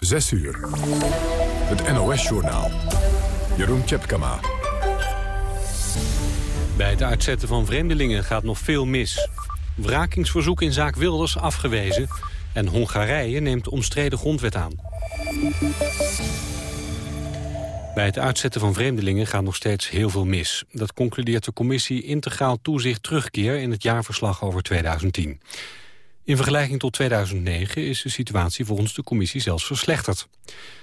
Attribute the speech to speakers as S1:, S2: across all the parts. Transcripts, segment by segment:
S1: 6 uur. Het NOS-journaal. Jeroen Tjepkama.
S2: Bij het uitzetten van vreemdelingen gaat nog veel mis. Wrakingsverzoek in zaak Wilders afgewezen. En Hongarije neemt omstreden grondwet aan. Bij het uitzetten van vreemdelingen gaat nog steeds heel veel mis. Dat concludeert de commissie Integraal Toezicht Terugkeer... in het jaarverslag over 2010. In vergelijking tot 2009 is de situatie volgens de commissie zelfs verslechterd.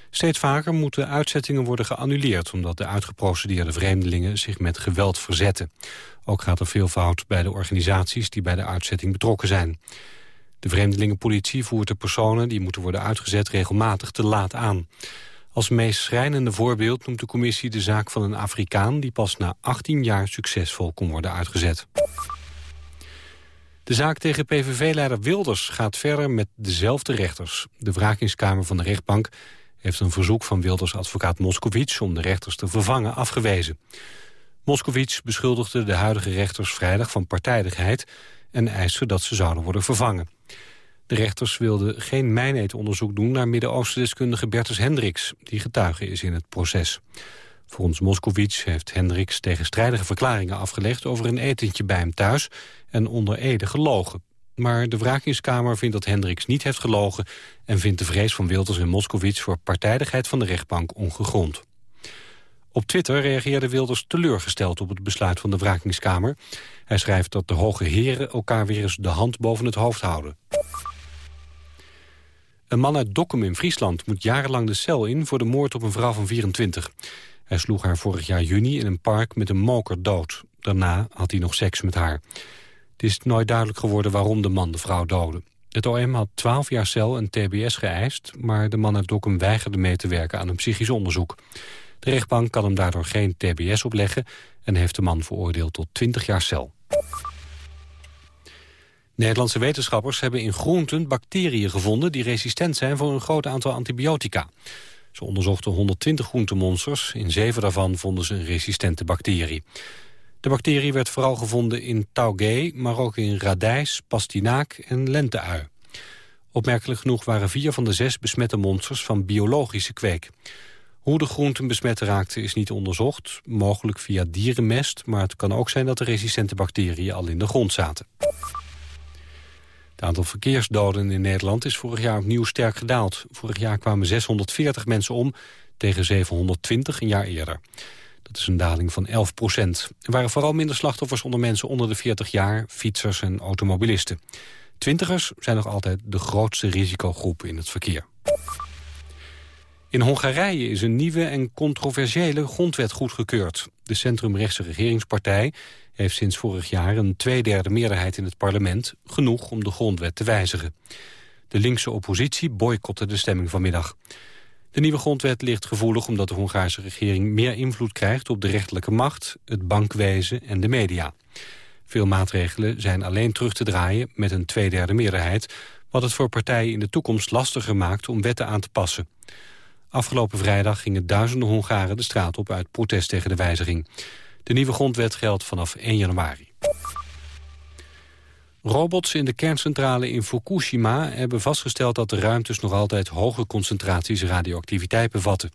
S2: Steeds vaker moeten uitzettingen worden geannuleerd... omdat de uitgeprocedeerde vreemdelingen zich met geweld verzetten. Ook gaat er veel fout bij de organisaties die bij de uitzetting betrokken zijn. De vreemdelingenpolitie voert de personen die moeten worden uitgezet regelmatig te laat aan. Als meest schrijnende voorbeeld noemt de commissie de zaak van een Afrikaan... die pas na 18 jaar succesvol kon worden uitgezet. De zaak tegen PVV-leider Wilders gaat verder met dezelfde rechters. De wrakingskamer van de rechtbank heeft een verzoek van Wilders advocaat Moskowitz... om de rechters te vervangen afgewezen. Moskowitz beschuldigde de huidige rechters vrijdag van partijdigheid... en eiste dat ze zouden worden vervangen. De rechters wilden geen mijneetonderzoek doen naar Midden-Oosten-deskundige Bertus Hendricks... die getuige is in het proces. Volgens Moskowitz heeft Hendricks tegenstrijdige verklaringen afgelegd... over een etentje bij hem thuis en onder Ede gelogen. Maar de wrakingskamer vindt dat Hendricks niet heeft gelogen... en vindt de vrees van Wilders en Moskowitz voor partijdigheid van de rechtbank ongegrond. Op Twitter reageerde Wilders teleurgesteld op het besluit van de wrakingskamer. Hij schrijft dat de hoge heren elkaar weer eens de hand boven het hoofd houden. Een man uit Dokkum in Friesland moet jarenlang de cel in... voor de moord op een vrouw van 24. Hij sloeg haar vorig jaar juni in een park met een moker dood. Daarna had hij nog seks met haar. Het is nooit duidelijk geworden waarom de man de vrouw doodde. Het OM had 12 jaar cel en tbs geëist... maar de man uit Dokkum weigerde mee te werken aan een psychisch onderzoek. De rechtbank kan hem daardoor geen tbs opleggen... en heeft de man veroordeeld tot 20 jaar cel. Nederlandse wetenschappers hebben in groenten bacteriën gevonden... die resistent zijn voor een groot aantal antibiotica. Ze onderzochten 120 groentemonsters. In zeven daarvan vonden ze een resistente bacterie. De bacterie werd vooral gevonden in taugé, maar ook in radijs, pastinaak en lenteui. Opmerkelijk genoeg waren vier van de zes besmette monsters van biologische kweek. Hoe de groenten besmet raakten is niet onderzocht, mogelijk via dierenmest... maar het kan ook zijn dat de resistente bacteriën al in de grond zaten. Het aantal verkeersdoden in Nederland is vorig jaar opnieuw sterk gedaald. Vorig jaar kwamen 640 mensen om tegen 720 een jaar eerder. Dat is een daling van 11 procent. Er waren vooral minder slachtoffers onder mensen onder de 40 jaar, fietsers en automobilisten. Twintigers zijn nog altijd de grootste risicogroep in het verkeer. In Hongarije is een nieuwe en controversiële grondwet goedgekeurd. De centrumrechtse regeringspartij heeft sinds vorig jaar een tweederde meerderheid in het parlement... genoeg om de grondwet te wijzigen. De linkse oppositie boycotte de stemming vanmiddag. De nieuwe grondwet ligt gevoelig omdat de Hongaarse regering meer invloed krijgt op de rechterlijke macht, het bankwezen en de media. Veel maatregelen zijn alleen terug te draaien met een tweederde meerderheid, wat het voor partijen in de toekomst lastiger maakt om wetten aan te passen. Afgelopen vrijdag gingen duizenden Hongaren de straat op uit protest tegen de wijziging. De nieuwe grondwet geldt vanaf 1 januari. Robots in de kerncentrale in Fukushima hebben vastgesteld dat de ruimtes nog altijd hoge concentraties radioactiviteit bevatten.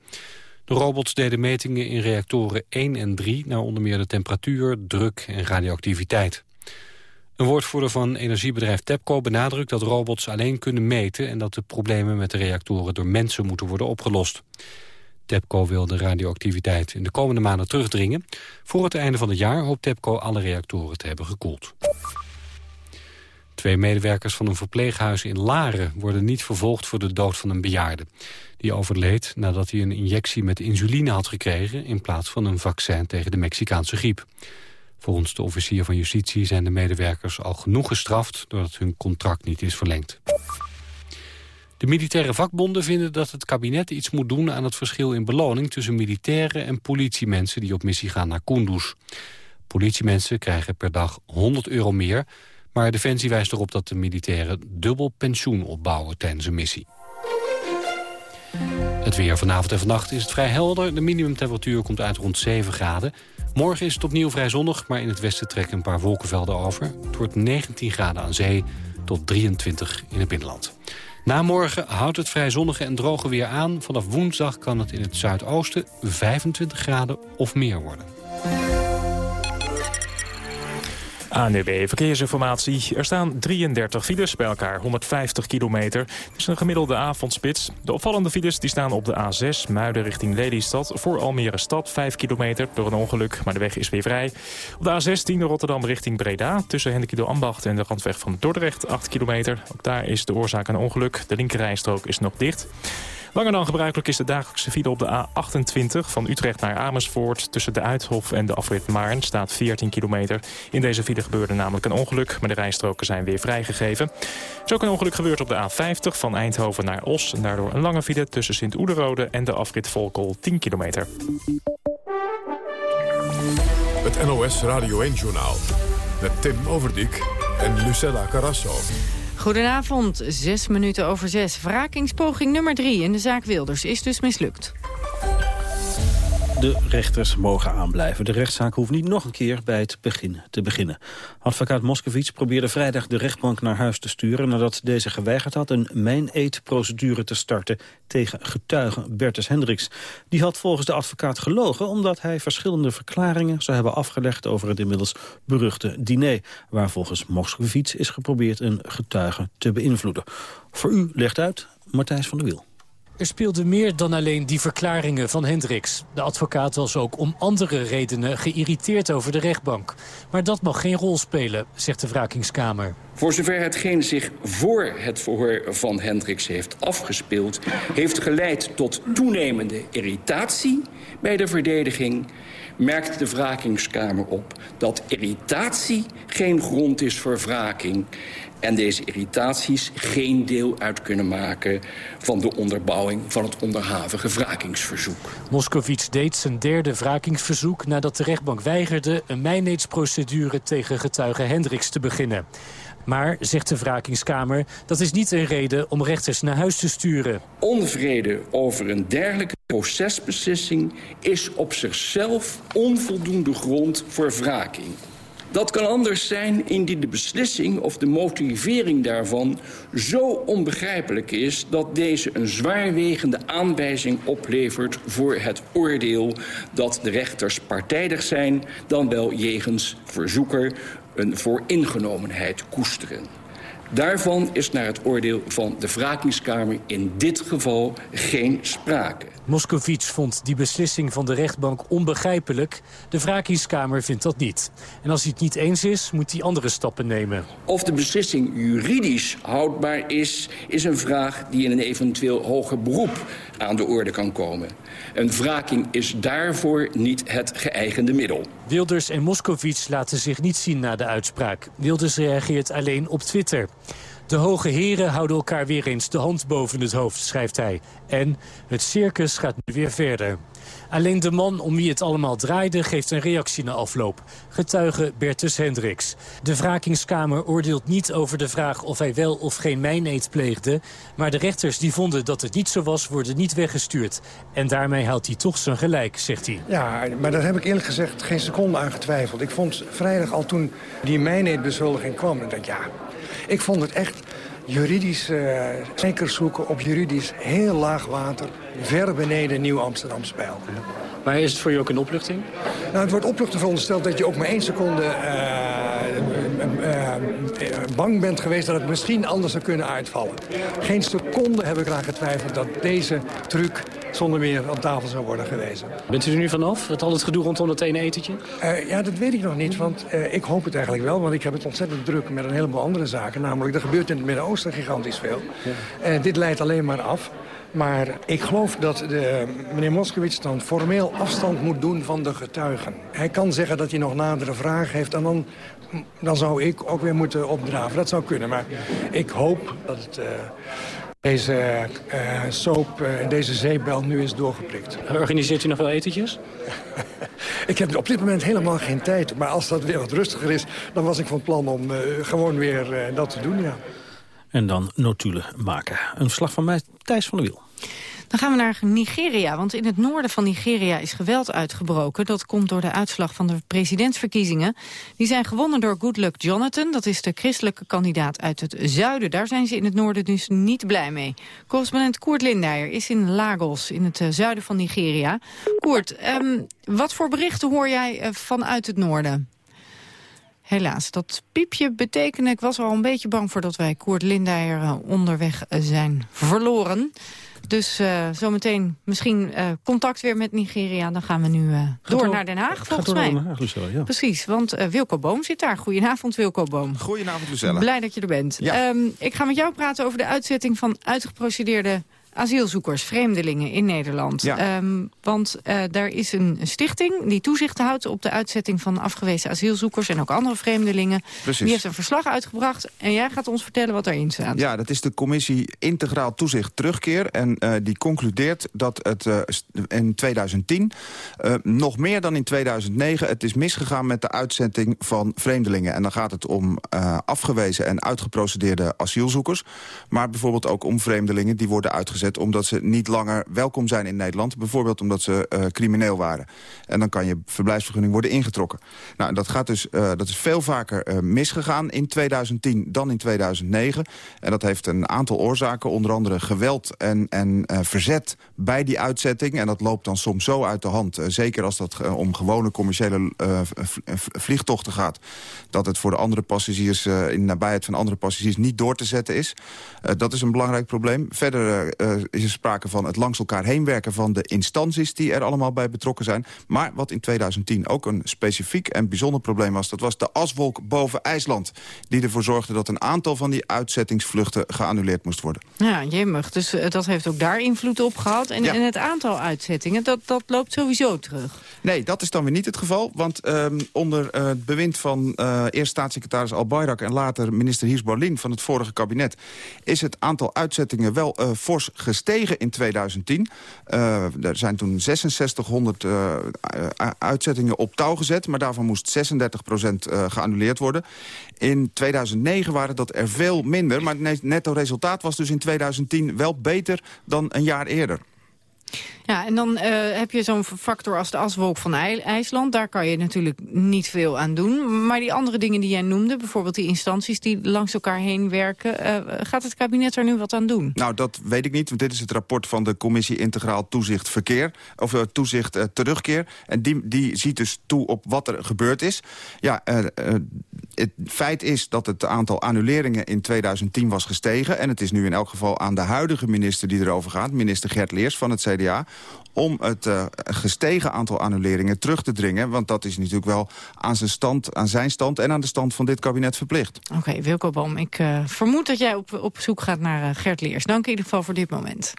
S2: De robots deden metingen in reactoren 1 en 3 naar onder meer de temperatuur, druk en radioactiviteit. Een woordvoerder van energiebedrijf TEPCO benadrukt dat robots alleen kunnen meten... en dat de problemen met de reactoren door mensen moeten worden opgelost. TEPCO wil de radioactiviteit in de komende maanden terugdringen. Voor het einde van het jaar hoopt TEPCO alle reactoren te hebben gekoeld. Twee medewerkers van een verpleeghuis in Laren worden niet vervolgd voor de dood van een bejaarde. Die overleed nadat hij een injectie met insuline had gekregen in plaats van een vaccin tegen de Mexicaanse griep. Volgens de officier van justitie zijn de medewerkers al genoeg gestraft doordat hun contract niet is verlengd. De militaire vakbonden vinden dat het kabinet iets moet doen aan het verschil in beloning tussen militairen en politiemensen die op missie gaan naar Kunduz. Politiemensen krijgen per dag 100 euro meer, maar Defensie wijst erop dat de militairen dubbel pensioen opbouwen tijdens een missie. Het weer vanavond en vannacht is het vrij helder. De minimumtemperatuur komt uit rond 7 graden. Morgen is het opnieuw vrij zonnig, maar in het westen trekken een paar wolkenvelden over. Het wordt 19 graden aan zee tot 23 in het binnenland. Na morgen houdt het vrij zonnige en droge weer aan. Vanaf woensdag kan het in het zuidoosten 25 graden of meer worden.
S3: ANUB Verkeersinformatie. Er staan 33 files, bij elkaar 150 kilometer. Het is een gemiddelde avondspits. De opvallende files die staan op de A6, Muiden richting Lelystad... voor Almere Stad, 5 kilometer door een ongeluk, maar de weg is weer vrij. Op de A16 Rotterdam richting Breda... tussen Hendekido Ambacht en de randweg van Dordrecht, 8 kilometer. Ook daar is de oorzaak een ongeluk. De linkerrijstrook is nog dicht. Langer dan gebruikelijk is de dagelijkse file op de A28 van Utrecht naar Amersfoort. Tussen de Uithof en de afrit Maarn staat 14 kilometer. In deze file gebeurde namelijk een ongeluk, maar de rijstroken zijn weer vrijgegeven. Er is een ongeluk gebeurd op de A50 van Eindhoven naar Os. En daardoor een lange file tussen Sint-Oederode en de afrit Volkel 10 kilometer.
S1: Het NOS Radio 1-journaal met Tim Overdijk en Lucella Carrasso.
S4: Goedenavond, zes minuten over zes. Wrakingspoging nummer drie in de zaak Wilders is dus mislukt.
S5: De rechters mogen aanblijven. De rechtszaak hoeft niet nog een keer bij het begin te beginnen. Advocaat Moskowitz probeerde vrijdag de rechtbank naar huis te sturen... nadat deze geweigerd had een mijn-eet-procedure te starten... tegen getuige Bertus Hendricks. Die had volgens de advocaat gelogen... omdat hij verschillende verklaringen zou hebben afgelegd... over het inmiddels beruchte diner... waar volgens Moskowitz is geprobeerd een getuige te beïnvloeden. Voor u legt uit Martijs van der Wiel.
S6: Er speelde meer dan alleen die verklaringen van Hendricks. De advocaat was ook om andere redenen geïrriteerd over de rechtbank. Maar dat mag geen rol spelen, zegt de wrakingskamer.
S7: Voor zover hetgeen zich voor het verhoor van Hendricks heeft afgespeeld... heeft geleid tot toenemende irritatie bij de verdediging... merkt de wrakingskamer op dat irritatie geen grond is voor wraking en deze irritaties geen deel uit kunnen maken... van de onderbouwing van het onderhavige wrakingsverzoek.
S6: Moskovits deed zijn derde wrakingsverzoek... nadat de rechtbank weigerde een mijnheidsprocedure tegen getuige Hendricks te beginnen. Maar, zegt de wrakingskamer, dat is niet een reden om rechters naar huis te sturen.
S7: Onvrede over een dergelijke procesbeslissing is op zichzelf onvoldoende grond voor wraking. Dat kan anders zijn indien de beslissing of de motivering daarvan zo onbegrijpelijk is dat deze een zwaarwegende aanwijzing oplevert voor het oordeel dat de rechters partijdig zijn dan wel jegens verzoeker een vooringenomenheid koesteren. Daarvan is naar het oordeel van de wrakingskamer in dit geval geen sprake.
S6: Moskovits vond die beslissing van de rechtbank onbegrijpelijk. De wrakingskamer vindt dat niet. En als hij het niet eens is, moet hij andere stappen nemen.
S7: Of de beslissing juridisch houdbaar is, is een vraag die in een eventueel hoger beroep aan de orde kan komen. Een wraking is daarvoor niet het geëigende middel.
S6: Wilders en Moskovits laten zich niet zien na de uitspraak. Wilders reageert alleen op Twitter. De hoge heren houden elkaar weer eens de hand boven het hoofd, schrijft hij. En het circus gaat nu weer verder. Alleen de man om wie het allemaal draaide geeft een reactie na afloop. Getuige Bertus Hendricks. De wrakingskamer oordeelt niet over de vraag of hij wel of geen mijneet pleegde. Maar de rechters die vonden dat het niet zo was, worden niet weggestuurd. En daarmee houdt hij toch zijn gelijk, zegt hij.
S8: Ja, maar daar heb ik eerlijk gezegd geen seconde aan getwijfeld. Ik vond vrijdag al toen die mijneetbeschuldiging kwam... dacht ja, ik vond het echt juridisch uh, zoeken op juridisch heel laag water... ver beneden Nieuw-Amsterdam spijl.
S6: Maar is het voor je ook een opluchting?
S8: Nou, het wordt opluchting verondersteld dat je ook maar één seconde uh, uh, bang bent geweest... dat het misschien anders zou kunnen uitvallen. Geen seconde heb ik eraan getwijfeld dat deze truc zonder meer op tafel zou worden gewezen.
S6: Bent u er nu vanaf, het al het gedoe rondom dat ene etentje?
S8: Uh, ja, dat weet ik nog niet, want uh, ik hoop het eigenlijk wel. Want ik heb het ontzettend druk met een heleboel andere zaken. Namelijk, er gebeurt in het Midden-Oosten gigantisch veel. Ja. Uh, dit leidt alleen maar af. Maar ik geloof dat de, meneer Moskowitz dan formeel afstand moet doen van de getuigen. Hij kan zeggen dat hij nog nadere vragen heeft en dan, dan zou ik ook weer moeten opdraven. Dat zou kunnen, maar ik hoop dat het... Uh, deze uh, soap en uh, deze zeepbel nu is doorgeprikt.
S6: Organiseert u nog wel etentjes?
S8: ik heb op dit moment helemaal geen tijd. Maar als dat weer wat rustiger is, dan was ik van plan om uh, gewoon weer dat te doen, ja.
S5: En dan notulen maken. Een verslag van mij, Thijs van der Wiel.
S4: Dan gaan we naar Nigeria, want in het noorden van Nigeria is geweld uitgebroken. Dat komt door de uitslag van de presidentsverkiezingen. Die zijn gewonnen door Goodluck Jonathan, dat is de christelijke kandidaat uit het zuiden. Daar zijn ze in het noorden dus niet blij mee. Correspondent Koert Lindeyer is in Lagos, in het eh, zuiden van Nigeria. Koert, ehm, wat voor berichten hoor jij eh, vanuit het noorden? Helaas, dat piepje betekende, ik was al een beetje bang voor dat wij Koert Lindeyer eh, onderweg zijn verloren. Dus uh, zometeen misschien uh, contact weer met Nigeria. Dan gaan we nu uh, door naar Den Haag, volgens
S5: door
S4: mij.
S5: Naar Den Haag, Lucella, ja.
S4: Precies, want Wilco Boom zit daar. Goedenavond, Wilco Boom.
S9: Goedenavond, Lucella.
S4: Blij dat je er bent.
S9: Ja.
S4: Um, ik ga met jou praten over de uitzetting van uitgeprocedeerde asielzoekers, vreemdelingen in Nederland.
S9: Ja.
S4: Um, want uh, daar is een stichting die toezicht houdt op de uitzetting van afgewezen asielzoekers en ook andere vreemdelingen.
S9: Precies.
S4: Die heeft een verslag uitgebracht en jij gaat ons vertellen wat erin staat.
S9: Ja, dat is de commissie Integraal Toezicht Terugkeer. En uh, die concludeert dat het uh, in 2010, nog meer dan in 2009... het is misgegaan met de uitzetting van vreemdelingen. En dan gaat het om afgewezen en uitgeprocedeerde asielzoekers. Maar bijvoorbeeld ook om vreemdelingen die worden uitgezet omdat ze niet langer welkom zijn in Nederland. Bijvoorbeeld omdat ze uh, crimineel waren. En dan kan je verblijfsvergunning worden ingetrokken. Nou, dat, gaat dus, uh, dat is veel vaker uh, misgegaan in 2010 dan in 2009. En dat heeft een aantal oorzaken. Onder andere geweld en, en verzet bij die uitzetting. En dat loopt dan soms zo uit de hand. zeker als dat om gewone commerciële vliegtochten gaat. Dat het voor de andere passagiers in de nabijheid van andere passagiers niet door te zetten is. dat is een belangrijk probleem. Verder is er sprake van het langs elkaar heen werken van de instanties die er allemaal bij betrokken zijn. Maar wat in 2010 ook een specifiek en bijzonder probleem was... dat was de aswolk boven IJsland. Die ervoor zorgde dat een aantal van die uitzettingsvluchten geannuleerd moest worden.
S4: Ja, jemig. Dus uh, dat heeft ook daar invloed op gehad. En,
S9: Ja.
S4: en het aantal uitzettingen, dat, dat loopt sowieso terug.
S9: Nee, dat is dan weer niet het geval. Want um, onder uh, het bewind van eerst staatssecretaris Al Bayrak... en later minister Hiers Borlin van het vorige kabinet... is het aantal uitzettingen wel fors gestegen in 2010. Uh, er zijn toen 6600 uh, uitzettingen op touw gezet... maar daarvan moest 36% uh, geannuleerd worden. In 2009 waren dat er veel minder... maar het netto resultaat was dus in 2010 wel beter dan een jaar eerder.
S4: Ja, en dan uh, heb je zo'n factor als de aswolk van IJ IJsland. Daar kan je natuurlijk niet veel aan doen. Maar die andere dingen die jij noemde, bijvoorbeeld die instanties die langs elkaar heen werken... Uh, gaat het kabinet er nu wat aan doen?
S9: Nou, dat weet ik niet, want dit is het rapport van de Commissie Integraal Toezicht Verkeer. Of uh, Toezicht Terugkeer. En die, die ziet dus toe op wat er gebeurd is. Ja, het feit is dat het aantal annuleringen in 2010 was gestegen. En het is nu in elk geval aan de huidige minister die erover gaat... minister Gert Leers van het CDA om het uh, gestegen aantal annuleringen terug te dringen. Want dat is natuurlijk wel aan zijn stand, aan zijn stand en aan de stand van dit kabinet verplicht.
S4: Oké, okay, Wilco Boom, ik uh, vermoed dat jij op, op zoek gaat naar uh, Gert Leers. Dank in ieder geval voor dit moment.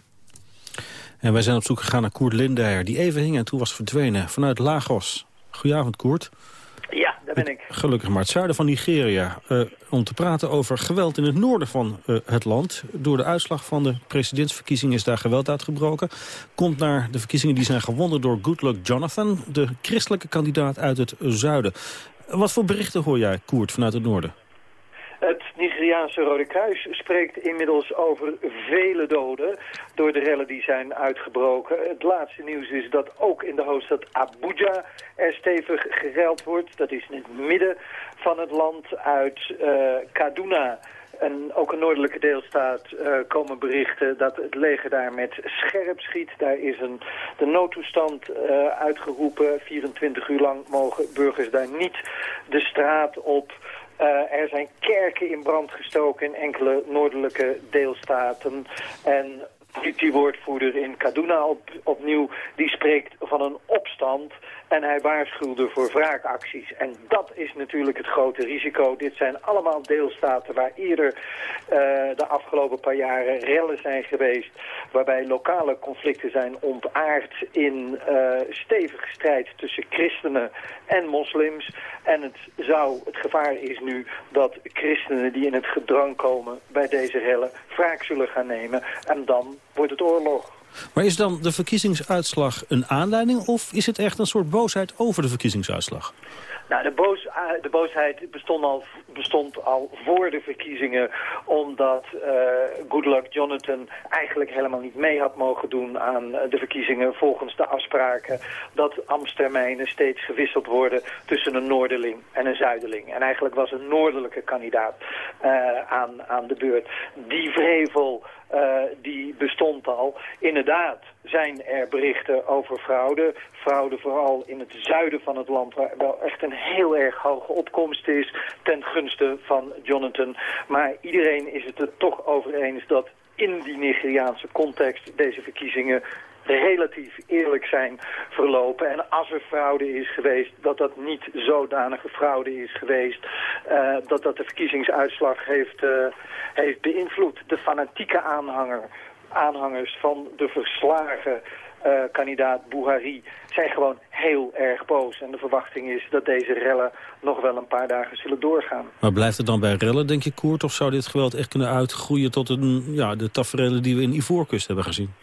S5: En wij zijn op zoek gegaan naar Koert Lindeyer, die even hing en toen was verdwenen vanuit Lagos. Goedenavond, Koert.
S10: Ja, daar ben ik.
S5: Gelukkig maar het zuiden van Nigeria. Uh, om te praten over geweld in het noorden van uh, het land. Door de uitslag van de presidentsverkiezingen is daar geweld uitgebroken. Komt naar de verkiezingen die zijn gewonnen door Goodluck Jonathan. De christelijke kandidaat uit het zuiden. Wat voor berichten hoor jij, Koert, vanuit het noorden?
S10: Het Nigeriaanse Rode Kruis spreekt inmiddels over vele doden door de rellen die zijn uitgebroken. Het laatste nieuws is dat ook in de hoofdstad Abuja er stevig gereld wordt. Dat is in het midden van het land uit uh, Kaduna. En ook een noordelijke deelstaat uh, komen berichten dat het leger daar met scherp schiet. Daar is een, de noodtoestand uh, uitgeroepen. 24 uur lang mogen burgers daar niet de straat op. Uh, er zijn kerken in brand gestoken in enkele noordelijke deelstaten. En die woordvoerder in Kaduna op, opnieuw, die spreekt van een opstand. En hij waarschuwde voor wraakacties. En dat is natuurlijk het grote risico. Dit zijn allemaal deelstaten waar eerder uh, de afgelopen paar jaren rellen zijn geweest. Waarbij lokale conflicten zijn ontaard in uh, stevige strijd tussen christenen en moslims. En het, zou, het gevaar is nu dat christenen die in het gedrang komen bij deze rellen wraak zullen gaan nemen. En dan wordt het oorlog.
S5: Maar is dan de verkiezingsuitslag een aanleiding of is het echt een soort boosheid over de verkiezingsuitslag?
S10: Nou, de, boos, eh, de boosheid bestond al, bestond al voor de verkiezingen... omdat uh, Goodluck Jonathan eigenlijk helemaal niet mee had mogen doen... aan de verkiezingen volgens de afspraken... dat ambtstermijnen steeds gewisseld worden tussen een noorderling en een zuiderling. En eigenlijk was een noordelijke kandidaat aan, aan de beurt. Die vrevel die bestond al. Inderdaad zijn er berichten over fraude. Fraude vooral in het zuiden van het land... waar wel echt een heel erg hoge opkomst is... ten gunste van Jonathan. Maar iedereen is het er toch over eens dat in die Nigeriaanse context deze verkiezingen relatief eerlijk zijn verlopen. En als er fraude is geweest, dat dat niet zodanige fraude is geweest... Uh, dat dat de verkiezingsuitslag heeft, uh, heeft beïnvloed. De fanatieke aanhanger, aanhangers van de verslagen... Uh, kandidaat Buhari zijn gewoon heel erg boos. En de verwachting is dat deze rellen nog wel een paar dagen zullen doorgaan.
S5: Maar blijft het dan bij rellen, denk je, Koert? Of zou dit geweld echt kunnen uitgroeien tot een, ja, de tafereelen die we in Ivoorkust hebben gezien?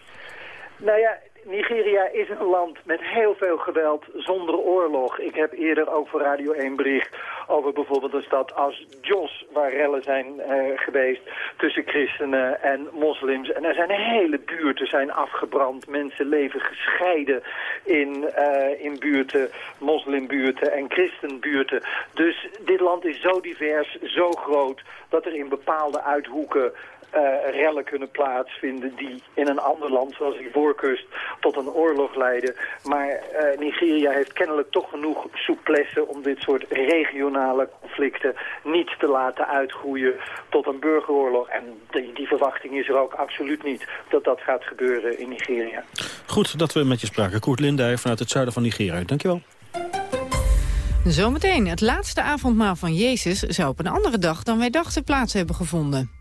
S10: Nou ja, Nigeria is een land met heel veel geweld zonder oorlog. Ik heb eerder ook voor Radio 1 bericht over bijvoorbeeld een stad als Jos... waar rellen zijn uh, geweest tussen christenen en moslims. En er zijn hele buurten zijn afgebrand. Mensen leven gescheiden in, uh, in buurten, moslimbuurten en christenbuurten. Dus dit land is zo divers, zo groot... dat er in bepaalde uithoeken uh, rellen kunnen plaatsvinden die in een ander land, zoals die voorkust, tot een oorlog leiden. Maar uh, Nigeria heeft kennelijk toch genoeg souplesse om dit soort regionale conflicten niet te laten uitgroeien tot een burgeroorlog. En die, die verwachting is er ook absoluut niet dat dat gaat gebeuren in Nigeria.
S5: Goed dat we met je spraken. Koert Lindij vanuit het zuiden van Nigeria. Dankjewel.
S4: Zometeen, het laatste avondmaal van Jezus zou op een andere dag dan wij dachten plaats hebben gevonden.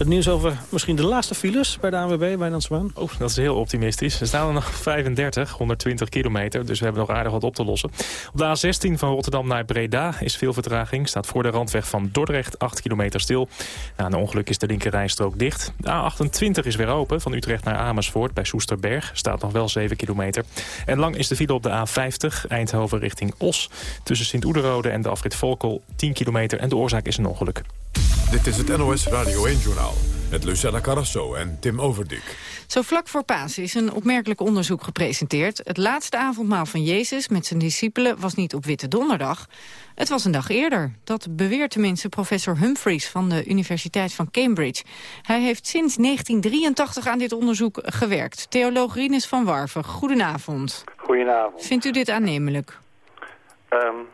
S5: Het nieuws over misschien de laatste files bij de ANWB, bij Nansmaan.
S3: Oh, dat is heel optimistisch. Er staan er nog 35, 120 kilometer, dus we hebben nog aardig wat op te lossen. Op de A16 van Rotterdam naar Breda is veel vertraging. Staat voor de randweg van Dordrecht 8 kilometer stil. Na een ongeluk is de linkerrijstrook dicht. De A28 is weer open, van Utrecht naar Amersfoort bij Soesterberg. Staat nog wel 7 kilometer. En lang is de file op de A50, Eindhoven richting Os. Tussen Sint-Oederode en de afrit Volkel 10 kilometer. En de oorzaak is een ongeluk.
S1: Dit is het NOS Radio 1-journaal met Lucella Carrasso en Tim Overdik.
S4: Zo vlak voor Pasen is een opmerkelijk onderzoek gepresenteerd. Het laatste avondmaal van Jezus met zijn discipelen was niet op Witte Donderdag. Het was een dag eerder. Dat beweert tenminste professor Humphreys van de Universiteit van Cambridge. Hij heeft sinds 1983 aan dit onderzoek gewerkt. Theoloog Rinus van Warven, goedenavond.
S11: Goedenavond.
S4: Vindt u dit aannemelijk?
S11: Um,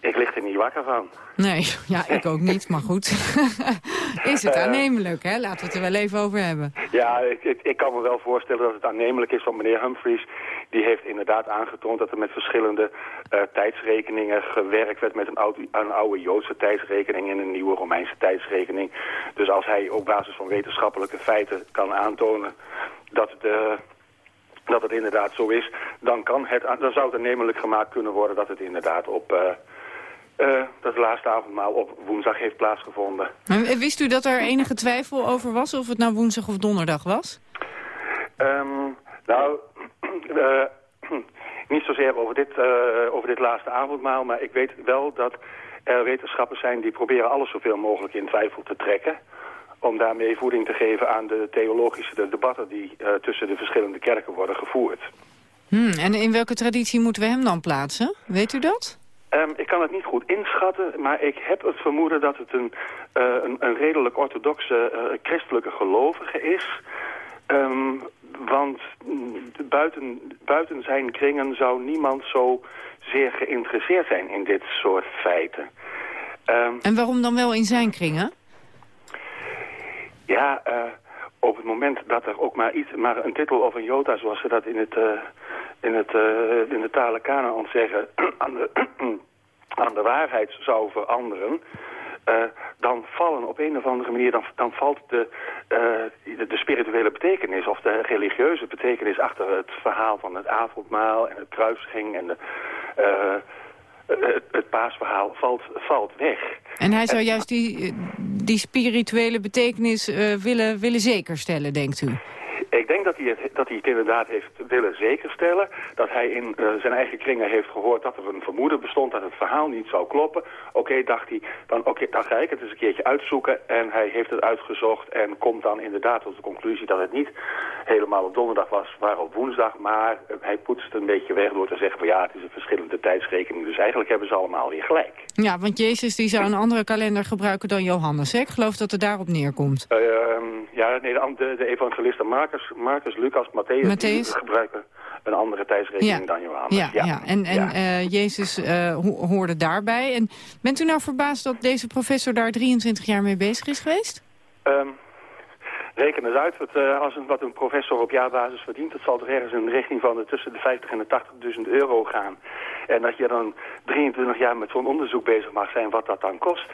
S11: ik lig er niet wakker van.
S4: Nee, ja, ik ook niet, maar goed. is het aannemelijk, hè? Laten we het er wel even over hebben.
S11: Ja, ik, ik, kan me wel voorstellen dat het aannemelijk is van meneer Humphries. Die heeft inderdaad aangetoond dat er met verschillende uh, tijdsrekeningen gewerkt werd... met een oude, een oude Joodse tijdsrekening en een nieuwe Romeinse tijdsrekening. Dus als hij op basis van wetenschappelijke feiten kan aantonen dat de dat het inderdaad zo is, dan, kan het, dan zou het aannemelijk gemaakt kunnen worden dat het inderdaad op... Uh, uh, dat het laatste avondmaal op woensdag heeft plaatsgevonden.
S4: En wist u dat er enige twijfel over was of het nou woensdag of donderdag was?
S11: Um, nou, uh, niet zozeer over dit, uh, over dit laatste avondmaal, maar ik weet wel dat er wetenschappers zijn die proberen alles zoveel mogelijk in twijfel te trekken om daarmee voeding te geven aan de theologische debatten die tussen de verschillende kerken worden gevoerd.
S4: Hmm, en in welke traditie moeten we hem dan plaatsen? Weet u dat?
S11: Um, ik kan het niet goed inschatten, maar ik heb het vermoeden dat het een, uh, een, een, redelijk orthodoxe uh, christelijke gelovige is. Um, want buiten, buiten zijn kringen zou niemand zo zeer geïnteresseerd zijn in dit soort feiten.
S4: Um, en waarom dan wel in zijn kringen?
S11: Ja, uh, op het moment dat er ook maar, iets, maar een titel of een jota, zoals ze dat in, het, in, het, uh, in de talen Canaan zeggen, aan de, aan de waarheid zou veranderen... Uh, dan vallen op een of andere manier, dan, dan valt de, de, de, spirituele betekenis of de religieuze betekenis achter het verhaal van het avondmaal en het kruising en de, het, het paasverhaal valt, valt weg.
S4: En hij zou juist die, die spirituele betekenis willen, willen zekerstellen, denkt u?
S11: Ik denk dat hij, het, dat hij het inderdaad heeft willen zekerstellen. Dat hij in uh, zijn eigen kringen heeft gehoord dat er een vermoeden bestond dat het verhaal niet zou kloppen. Oké, dacht hij, dan, oké, dan ga ik het eens een keertje uitzoeken. En hij heeft het uitgezocht en komt dan inderdaad tot de conclusie dat het niet helemaal op donderdag was, maar op woensdag. Maar uh, hij poetst het een beetje weg door te zeggen van ja, het is een verschillende tijdsrekening. Dus eigenlijk hebben ze allemaal weer gelijk.
S4: Ja, want Jezus die zou een andere kalender gebruiken dan Johannes. Hè? Ik geloof dat het daarop neerkomt.
S11: Uh, ja, nee, de, de evangelisten Marcus, Marcus Lucas, Matthäus, Matthäus? gebruiken een andere tijdsrekening
S4: ja.
S11: dan Johannes.
S4: Ja, ja. ja. en, en. Uh, Jezus uh, ho hoorde daarbij. En bent u nou verbaasd dat deze professor daar 23 jaar mee bezig is geweest?
S11: Um, reken eens uit, wat, uh, als een, wat een professor op jaarbasis verdient. Dat zal toch ergens in de richting van de, tussen de 50 en de 80.000 euro gaan. En dat je dan 23 jaar met zo'n onderzoek bezig mag zijn wat dat dan kost.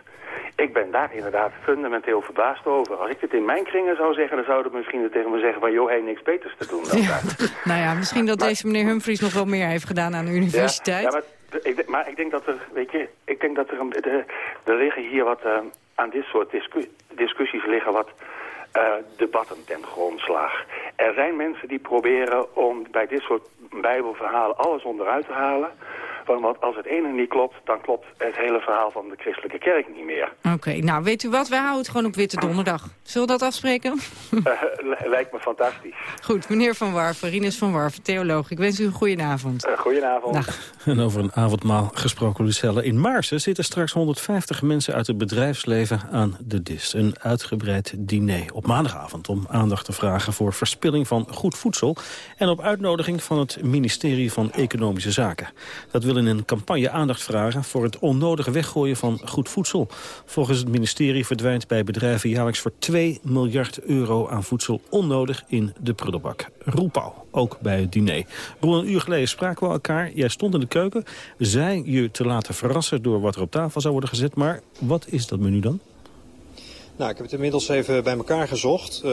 S11: Ik ben daar inderdaad fundamenteel verbaasd over. Als ik dit in mijn kringen zou zeggen, dan zouden misschien tegen me zeggen van... joh, hij niks beters te doen dan
S4: ja. dat. nou ja, misschien dat maar, deze meneer Humphries nog wel meer heeft gedaan aan de universiteit.
S11: Ja, ja maar, ik, maar ik denk dat er, weet je, ik denk dat er, een, de, er liggen hier wat uh, aan dit soort discu discussies liggen wat... Uh, debatten ten grondslag. Er zijn mensen die proberen om bij dit soort bijbelverhalen alles onderuit te halen. Want als het ene niet klopt, dan klopt het hele verhaal van de christelijke kerk niet meer.
S4: Oké, okay, nou weet u wat, wij houden het gewoon op Witte Donderdag. Zullen we dat afspreken?
S11: uh, lijkt me fantastisch.
S4: Goed, meneer Van Warven, Rinus Van Warven, theoloog. Ik wens u een goede avond.
S11: Uh, goedenavond.
S4: Dag.
S5: En over een avondmaal gesproken, Lucelle. In Maarsen zitten straks 150 mensen uit het bedrijfsleven aan de dis. Een uitgebreid diner op maandagavond om aandacht te vragen voor verspilling van goed voedsel. En op uitnodiging van het ministerie van Economische Zaken. Dat wil in een campagne aandacht vragen voor het onnodige weggooien van goed voedsel. Volgens het ministerie verdwijnt bij bedrijven jaarlijks voor 2 miljard euro aan voedsel onnodig in de prullenbak. Roepau, ook bij het diner. Roel, een uur geleden spraken we elkaar. Jij stond in de keuken. Zij je te laten verrassen door wat er op tafel zou worden gezet. Maar wat is dat menu dan?
S12: Nou, ik heb het inmiddels even bij elkaar gezocht. Uh,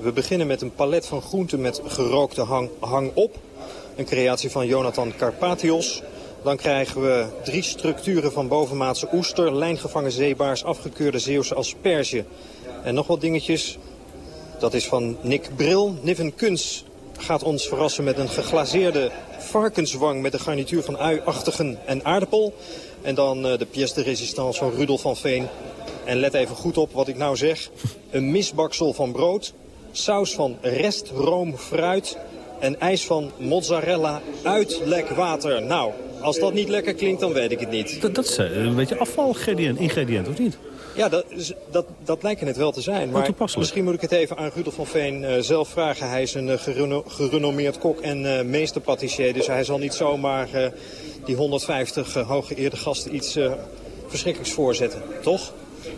S12: we beginnen met een palet van groenten met gerookte hang, hang op. Een creatie van Jonathan Carpathios. Dan krijgen we drie structuren van bovenmaatse oester, lijngevangen zeebaars, afgekeurde Zeeuwse asperge. En nog wat dingetjes. Dat is van Nick Bril. Niven Kuns gaat ons verrassen met een geglazeerde varkenswang met een garnituur van ui-achtigen en aardappel. En dan uh, de pièce de résistance van Rudolf van Veen. En let even goed op wat ik nou zeg. Een misbaksel van brood, saus van restroom fruit en ijs van mozzarella uit lekwater. Nou, als dat niet lekker klinkt, dan weet ik het niet.
S5: Dat, dat is een beetje afvalingrediënt, ingrediënt, of niet?
S12: Ja, dat, dat, dat lijken het wel te zijn. Maar misschien moet ik het even aan Rudolf van Veen uh, zelf vragen. Hij is een uh, gereno gerenommeerd kok en uh, meesterpatissier. Dus hij zal niet zomaar die 150 hooggeëerde gasten iets verschrikkelijks voorzetten. Toch?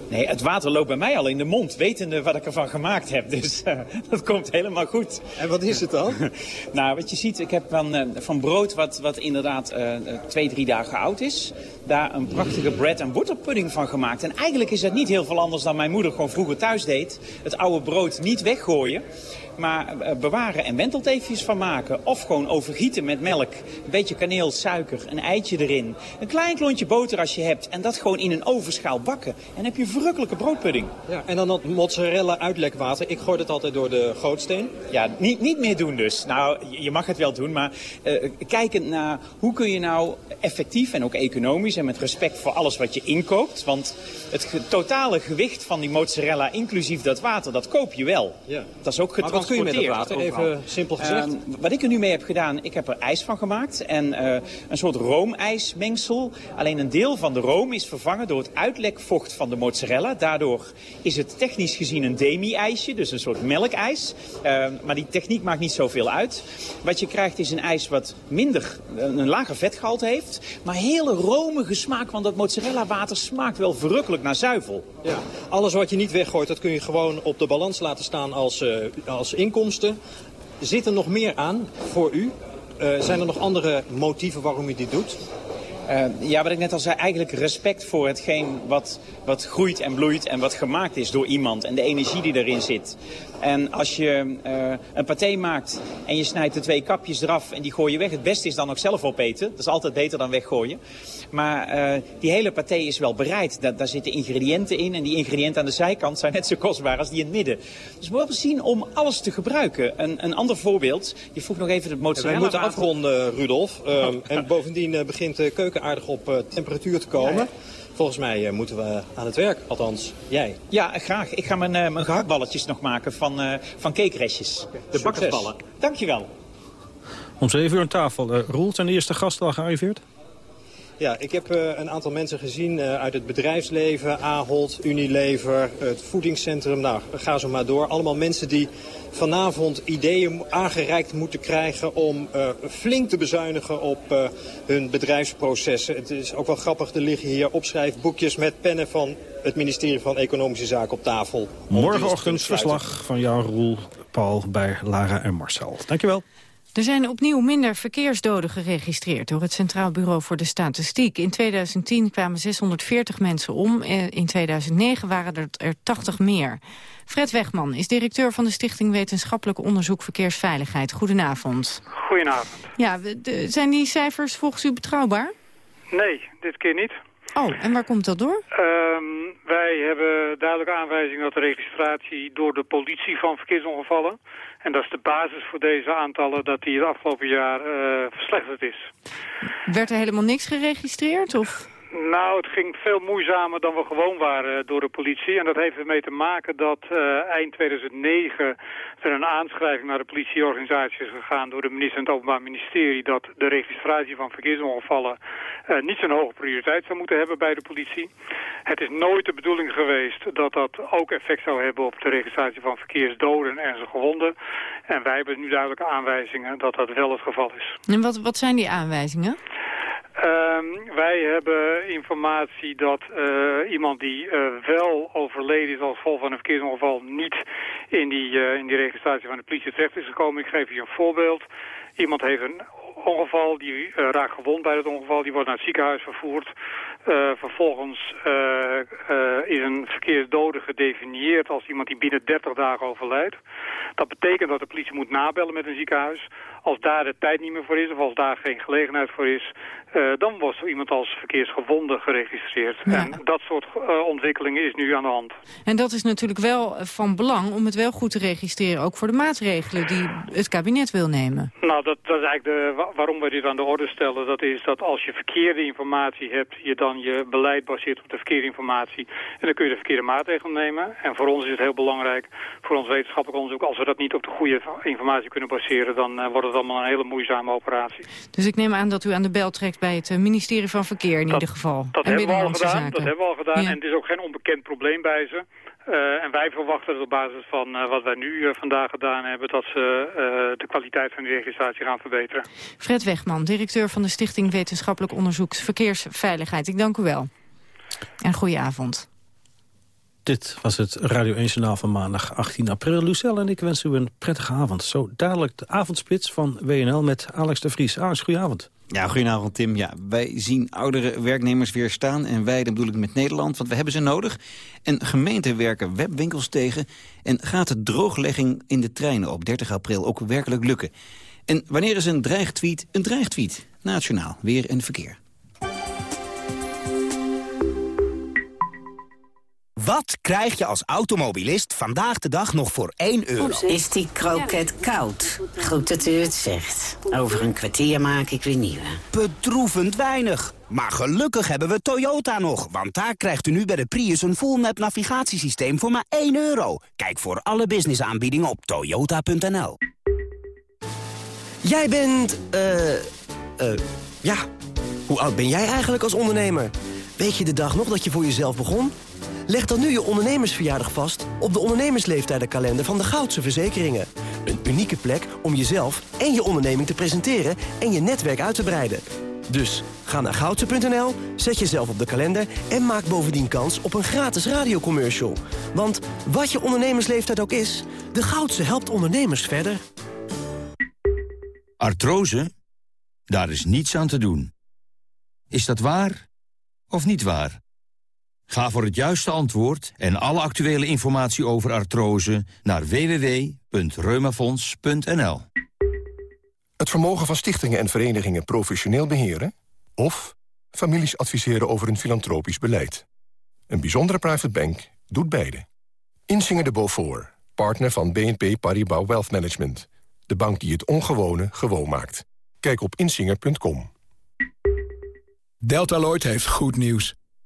S13: Nee, het water loopt bij mij al in de mond, wetende wat ik ervan gemaakt heb. Dus uh, dat komt helemaal goed.
S12: En wat is het dan?
S13: nou, wat je ziet, ik heb van, uh, van brood wat, wat inderdaad uh, twee, drie dagen oud is. Daar een prachtige bread en butter pudding van gemaakt. En eigenlijk is dat niet heel veel anders dan mijn moeder gewoon vroeger thuis deed. Het oude brood niet weggooien. Maar uh, bewaren en wentelteefjes van maken. Of gewoon overgieten met melk. Een beetje kaneel, suiker, een eitje erin. Een klein klontje boter als je hebt. En dat gewoon in een ovenschaal bakken. En dan heb je verrukkelijke broodpudding.
S12: Ja, en dan dat mozzarella uitlekwater. Ik gooi het altijd door de gootsteen.
S13: Ja, niet, niet meer doen dus. Nou, je mag het wel doen. Maar uh, kijkend naar hoe kun je nou effectief en ook economisch... en met respect voor alles wat je inkoopt. Want het totale gewicht van die mozzarella, inclusief dat water, dat koop je wel.
S12: Ja.
S13: Dat is ook getransporteerd.
S12: Kun je met het water? Even simpel gezegd.
S13: Uh, wat ik er nu mee heb gedaan, ik heb er ijs van gemaakt. En uh, een soort roomijsmengsel. Alleen een deel van de room is vervangen door het uitlekvocht van de mozzarella. Daardoor is het technisch gezien een demi-ijsje, dus een soort melkijs. Uh, maar die techniek maakt niet zoveel uit. Wat je krijgt is een ijs wat minder, een lager vetgehalte heeft. Maar hele romige smaak, want dat mozzarella water smaakt wel verrukkelijk naar zuivel.
S12: Ja. Alles wat je niet weggooit, dat kun je gewoon op de balans laten staan als, uh, als inkomsten. Zit er nog meer aan voor u? Uh, zijn er nog andere motieven waarom u dit doet?
S13: Uh, ja, wat ik net al zei, eigenlijk respect voor hetgeen wat, wat groeit en bloeit en wat gemaakt is door iemand. En de energie die erin zit. En als je uh, een paté maakt en je snijdt de twee kapjes eraf en die gooi je weg. Het beste is dan ook zelf opeten. Dat is altijd beter dan weggooien. Maar uh, die hele paté is wel bereid. Da daar zitten ingrediënten in. En die ingrediënten aan de zijkant zijn net zo kostbaar als die in het midden. Dus we moeten zien om alles te gebruiken. Een, een ander voorbeeld. Je vroeg nog even het mozzarella.
S12: Wij moeten afronden, Rudolf. Uh, en bovendien begint de keuken aardig op temperatuur te komen. Ja, ja. Volgens mij uh, moeten we aan het werk, althans jij.
S13: Ja, graag. Ik ga mijn, uh, mijn gehaktballetjes nog maken van, uh, van cakerestjes.
S12: Okay, de bakkersballen.
S13: Dankjewel.
S5: Om zeven uur aan tafel. Uh, Roel, zijn de eerste gasten al gearriveerd?
S12: Ja, ik heb uh, een aantal mensen gezien uh, uit het bedrijfsleven, Ahold, Unilever, het voedingscentrum. Nou, ga zo maar door. Allemaal mensen die vanavond ideeën aangereikt moeten krijgen om uh, flink te bezuinigen op hun bedrijfsprocessen. Het is ook wel grappig, er liggen hier opschrijfboekjes met pennen van het ministerie van Economische Zaken op tafel.
S5: Morgenochtend verslag van jou, Roel, Paul, bij Lara en Marcel. Dankjewel.
S4: Er zijn opnieuw minder verkeersdoden geregistreerd door het Centraal Bureau voor de Statistiek. In 2010 kwamen 640 mensen om, in 2009 waren er, er 80 meer. Fred Wegman is directeur van de Stichting Wetenschappelijk Onderzoek Verkeersveiligheid. Goedenavond.
S14: Goedenavond.
S4: Ja, zijn die cijfers volgens u betrouwbaar?
S14: Nee, dit keer niet.
S4: Oh, en waar komt dat door?
S14: Um, wij hebben duidelijke aanwijzing dat de registratie door de politie van verkeersongevallen... en dat is de basis voor deze aantallen dat die het afgelopen jaar uh, verslechterd is.
S4: Werd er helemaal niks geregistreerd? Of?
S14: Nou, het ging veel moeizamer dan we gewoon waren door de politie. En dat heeft ermee te maken dat uh, eind 2009 er een aanschrijving naar de politieorganisatie is gegaan door de minister en het Openbaar Ministerie dat de registratie van verkeersongevallen uh, niet zo'n hoge prioriteit zou moeten hebben bij de politie. Het is nooit de bedoeling geweest dat dat ook effect zou hebben op de registratie van verkeersdoden en ernstige gewonden. En wij hebben nu duidelijke aanwijzingen dat dat wel het geval is.
S4: En wat, wat zijn die aanwijzingen?
S14: Um, wij hebben informatie dat uh, iemand die uh, wel overleden is als gevolg van een verkeersongeval niet in die, uh, in die registratie van de politie terecht is gekomen. Ik geef u een voorbeeld. Iemand heeft een ongeval, die raakt gewond bij het ongeval, die wordt naar het ziekenhuis vervoerd. vervolgens is een verkeersdode gedefinieerd als iemand die binnen 30 dagen overlijdt. Dat betekent dat de politie moet nabellen met een ziekenhuis. Als daar de tijd niet meer voor is of als daar geen gelegenheid voor is, uh, dan wordt zo iemand als verkeersgewonde geregistreerd. Ja. En dat soort uh, ontwikkelingen is nu aan de hand.
S4: En dat is natuurlijk wel van belang om het wel goed te registreren, ook voor de maatregelen die het kabinet wil nemen.
S14: Nou, dat, dat is eigenlijk de, waarom we dit aan de orde stellen. Dat is dat als je verkeerde informatie hebt, je dan je beleid baseert op de verkeerde informatie. En dan kun je de verkeerde maatregelen nemen. En voor ons is het heel belangrijk, voor ons wetenschappelijk onderzoek, als we dat niet op de goede informatie kunnen baseren, dan uh, wordt het allemaal een hele moeizame operatie.
S4: Dus ik neem aan dat u aan de bel trekt bij het ministerie van Verkeer in
S14: dat,
S4: ieder geval.
S14: Dat,
S4: en
S14: hebben we, al gedaan, dat hebben we al gedaan. En het is ook geen onbekend probleem bij ze. Uh, en wij verwachten dat op basis van uh, wat wij nu uh, vandaag gedaan hebben... dat ze de kwaliteit van die registratie gaan verbeteren.
S4: Fred Wegman, directeur van de Stichting Wetenschappelijk Onderzoek Verkeersveiligheid. Ik dank u wel. En goedenavond.
S5: Dit was het Radio 1 Journaal van maandag 18 april. Lucelle en ik wensen u een prettige avond. Zo dadelijk de avondspits van WNL met Alex de Vries. Alex, goedenavond.
S15: Ja, goedenavond Tim. Ja, wij zien oudere werknemers weer staan. En wij, dat bedoel ik met Nederland, want we hebben ze nodig. En gemeenten werken webwinkels tegen. En gaat de drooglegging in de treinen op 30 april ook werkelijk lukken? En wanneer is een dreigtweet een dreigtweet? Nationaal, weer en verkeer.
S16: Wat krijg je als automobilist vandaag de dag nog voor 1 euro?
S17: Is die kroket koud? Goed dat u het zegt. Over een kwartier maak ik weer nieuwe.
S16: Bedroevend weinig. Maar gelukkig hebben we Toyota nog. Want daar krijgt u nu bij de Prius een full-map navigatiesysteem voor maar 1 euro. Kijk voor alle businessaanbiedingen op toyota.nl.
S18: Jij bent, eh, uh, uh, ja, hoe oud ben jij eigenlijk als ondernemer? Weet je de dag nog dat je voor jezelf begon? Leg dan nu je ondernemersverjaardag vast op de ondernemersleeftijdenkalender van de Goudse Verzekeringen. Een unieke plek om jezelf en je onderneming te presenteren en je netwerk uit te breiden. Dus ga naar goudse.nl, zet jezelf op de kalender en maak bovendien kans op een gratis radiocommercial. Want wat je ondernemersleeftijd ook is, de Goudse helpt ondernemers verder.
S19: Artrose? Daar is niets aan te doen. Is dat waar of niet waar? Ga voor het juiste antwoord en alle actuele informatie over artrose naar www.reumafonds.nl.
S20: Het vermogen van stichtingen en verenigingen professioneel beheren... of families adviseren over een filantropisch beleid. Een bijzondere private bank doet beide. Insinger de Beaufort, partner van BNP Paribas Wealth Management. De bank die het ongewone gewoon maakt. Kijk op insinger.com.
S21: Deltaloid heeft goed nieuws.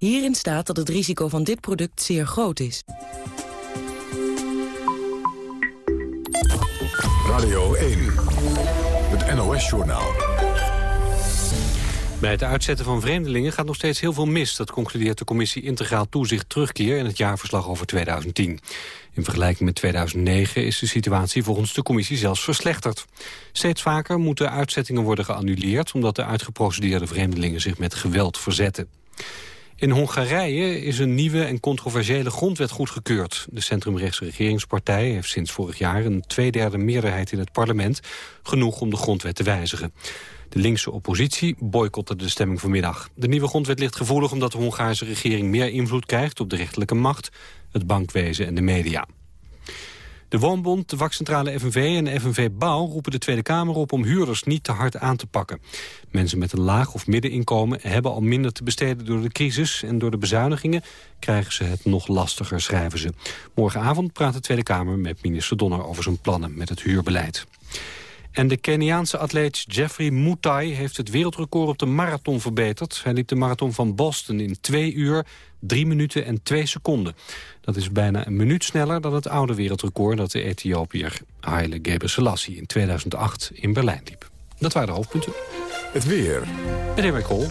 S22: Hierin staat dat het risico van dit product zeer groot is.
S1: Radio 1, het NOS-journaal.
S2: Bij het uitzetten van vreemdelingen gaat nog steeds heel veel mis. Dat concludeert de commissie Integraal Toezicht Terugkeer... in het jaarverslag over 2010. In vergelijking met 2009 is de situatie volgens de commissie zelfs verslechterd. Steeds vaker moeten uitzettingen worden geannuleerd... omdat de uitgeprocedeerde vreemdelingen zich met geweld verzetten. In Hongarije is een nieuwe en controversiële grondwet goedgekeurd. De centrumrechtse regeringspartij heeft sinds vorig jaar... een tweederde meerderheid in het parlement... genoeg om de grondwet te wijzigen. De linkse oppositie boycotte de stemming vanmiddag. De nieuwe grondwet ligt gevoelig omdat de Hongaarse regering meer invloed krijgt op de rechterlijke macht, het bankwezen en de media. De Woonbond, de vakcentrale FNV en de FNV Bouw roepen de Tweede Kamer op om huurders niet te hard aan te pakken. Mensen met een laag of middeninkomen hebben al minder te besteden door de crisis en door de bezuinigingen krijgen ze het nog lastiger, schrijven ze. Morgenavond praat de Tweede Kamer met minister Donner over zijn plannen met het huurbeleid. En de Keniaanse atleet Jeffrey Mutai heeft het wereldrecord op de marathon verbeterd. Hij liep de marathon van Boston in 2 uur, 3 minuten en 2 seconden. Dat is bijna een minuut sneller dan het oude wereldrecord... dat de Ethiopiër Haile Gebrselassie in 2008 in Berlijn liep. Dat waren de hoofdpunten.
S1: Het weer.
S2: Meneer Kool.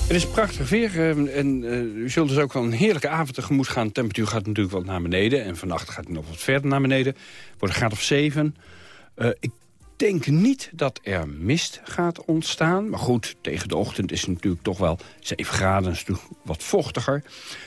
S23: Het is prachtig weer eh, en uh, u zult dus ook wel een heerlijke avond tegemoet gaan. De temperatuur gaat natuurlijk wat naar beneden en vannacht gaat het nog wat verder naar beneden. Wordt een graad of 7. Uh, ik denk niet dat er mist gaat ontstaan. Maar goed, tegen de ochtend is het natuurlijk toch wel 7 graden. is natuurlijk wat vochtiger.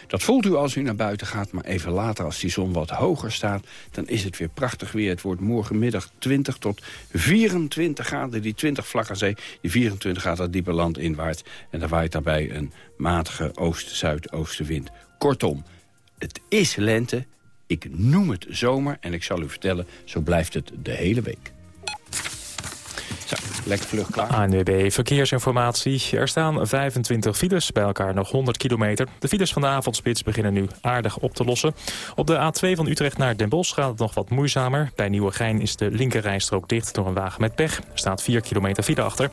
S23: Dat voelt u als u naar buiten gaat. Maar even later, als die zon wat hoger staat... dan is het weer prachtig weer. Het wordt morgenmiddag 20 tot 24 graden. Die 20 vlak aan zee, die 24 gaat dat diepe land inwaarts. En dan waait daarbij een matige oost-zuidoostenwind. Kortom, het is lente. Ik noem het zomer en ik zal u vertellen, zo blijft het de hele week. Lekker vlug klaar.
S3: ANWB Verkeersinformatie. Er staan 25 files, bij elkaar nog 100 kilometer. De files van de avondspits beginnen nu aardig op te lossen. Op de A2 van Utrecht naar Den Bosch gaat het nog wat moeizamer. Bij Nieuwegein is de linkerrijstrook dicht door een wagen met pech. Er staat 4 kilometer file achter.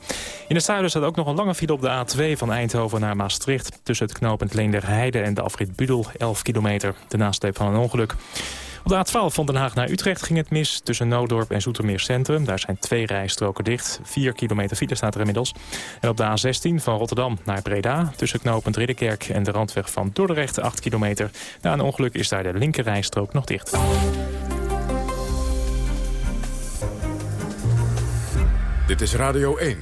S3: In het zuiden staat ook nog een lange file op de A2 van Eindhoven naar Maastricht. Tussen het knooppunt Leenderheide en de afrit Budel 11 kilometer. De nasleep van een ongeluk. Op de A12 van Den Haag naar Utrecht ging het mis tussen Noodorp en Zoetermeer Centrum. Daar zijn twee rijstroken dicht. 4 kilometer file staat er inmiddels. En op de A16 van Rotterdam naar Breda tussen knooppunt Ridderkerk en de randweg van Dordrecht 8 kilometer. Na een ongeluk is daar de linkerrijstrook nog dicht.
S1: Dit is Radio 1.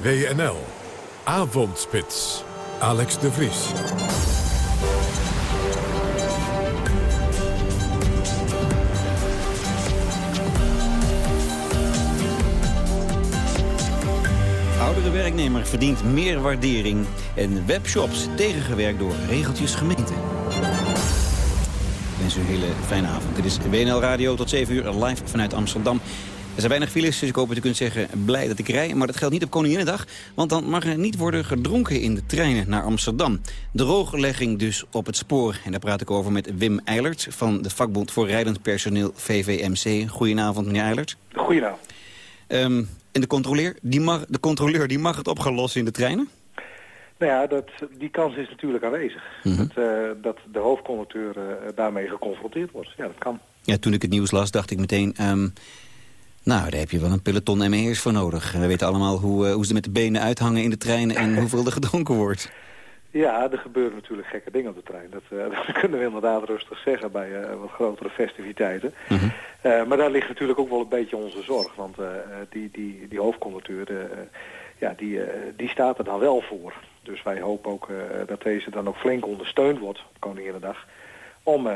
S1: WNL. Avondspits. Alex de Vries.
S15: Oudere werknemer verdient meer waardering. En webshops tegengewerkt door regeltjes gemeente. Ik wens u een hele fijne avond. Dit is WNL Radio tot 7 uur live vanuit Amsterdam. Er zijn weinig files, dus ik hoop dat u kunt zeggen blij dat ik rij. Maar dat geldt niet op Koninginnedag, want dan mag er niet worden gedronken in de treinen naar Amsterdam. Drooglegging dus op het spoor. En daar praat ik over met Wim Eilert van de vakbond voor rijdend personeel VVMC. Goedenavond meneer Eilert.
S24: Goedenavond.
S15: Um, en de controleur, die mag, de controleur die mag het opgelost in de treinen?
S24: Nou ja, dat, die kans is natuurlijk aanwezig.
S15: Mhm.
S24: dat, uh, dat de hoofdconducteur uh, daarmee geconfronteerd wordt. Ja, dat kan.
S15: Ja, toen ik het nieuws las, dacht ik meteen... Um, Nou, daar heb je wel een peloton ME'ers voor nodig. We weten allemaal hoe, uh, hoe ze met de benen uithangen in de trein... en hoeveel er gedronken wordt.
S24: Ja, er gebeuren natuurlijk gekke dingen op de trein. Dat, uh, dat kunnen we inderdaad rustig zeggen bij uh, wat grotere festiviteiten. Mm -hmm. uh, maar daar ligt natuurlijk ook wel een beetje onze zorg. Want die, die, die hoofdconducteur, ja, die, die staat er dan wel voor. Dus wij hopen ook dat deze dan ook flink ondersteund wordt op Koninginnedag om, uh,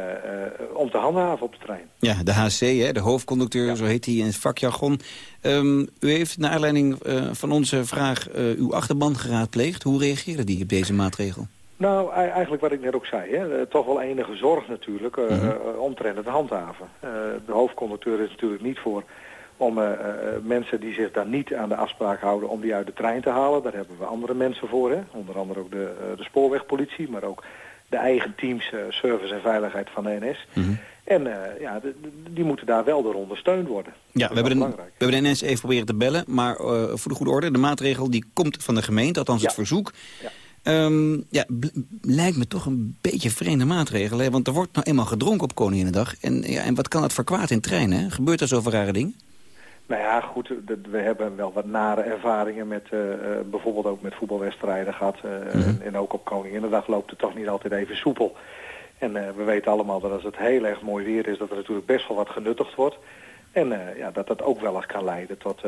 S24: om te handhaven op de trein.
S15: Ja, de HC, hè, de hoofdconducteur, ja. zo heet hij in het vakjargon. Um, u heeft naar aanleiding uh, van onze vraag uw achterban geraadpleegd. Hoe reageerde die op deze maatregel?
S24: Nou, eigenlijk wat ik net ook zei. Hè, toch wel enige zorg natuurlijk mm -hmm. omtrent het handhaven. de hoofdconducteur is natuurlijk niet voor om mensen die zich dan niet aan de afspraak houden... om die uit de trein te halen. Daar hebben we andere mensen voor. Hè? Onder andere ook de, de spoorwegpolitie, maar ook de eigen teams, uh, service en veiligheid van de NS. Mm -hmm. En uh, ja, die moeten daar wel door ondersteund worden.
S15: Ja, we hebben, de, we hebben de NS even proberen te bellen, maar uh, voor de goede orde, de maatregel die komt van de gemeente, althans ja. het verzoek. Ja. Um, ja, lijkt me toch een beetje vreemde maatregel, hè? want er wordt nou eenmaal gedronken op Koninginnedag. En, ja, en wat kan dat voor kwaad in treinen? Gebeurt er zoveel rare dingen?
S24: Nou ja, goed, we hebben wel wat nare ervaringen met uh, bijvoorbeeld ook met voetbalwedstrijden gehad. Uh, mm -hmm. en, ook op Koninginnedag loopt het toch niet altijd even soepel. En uh, we weten allemaal dat als het heel erg mooi weer is, dat er natuurlijk best wel wat genuttigd wordt. En ja, dat dat ook wel eens kan leiden tot,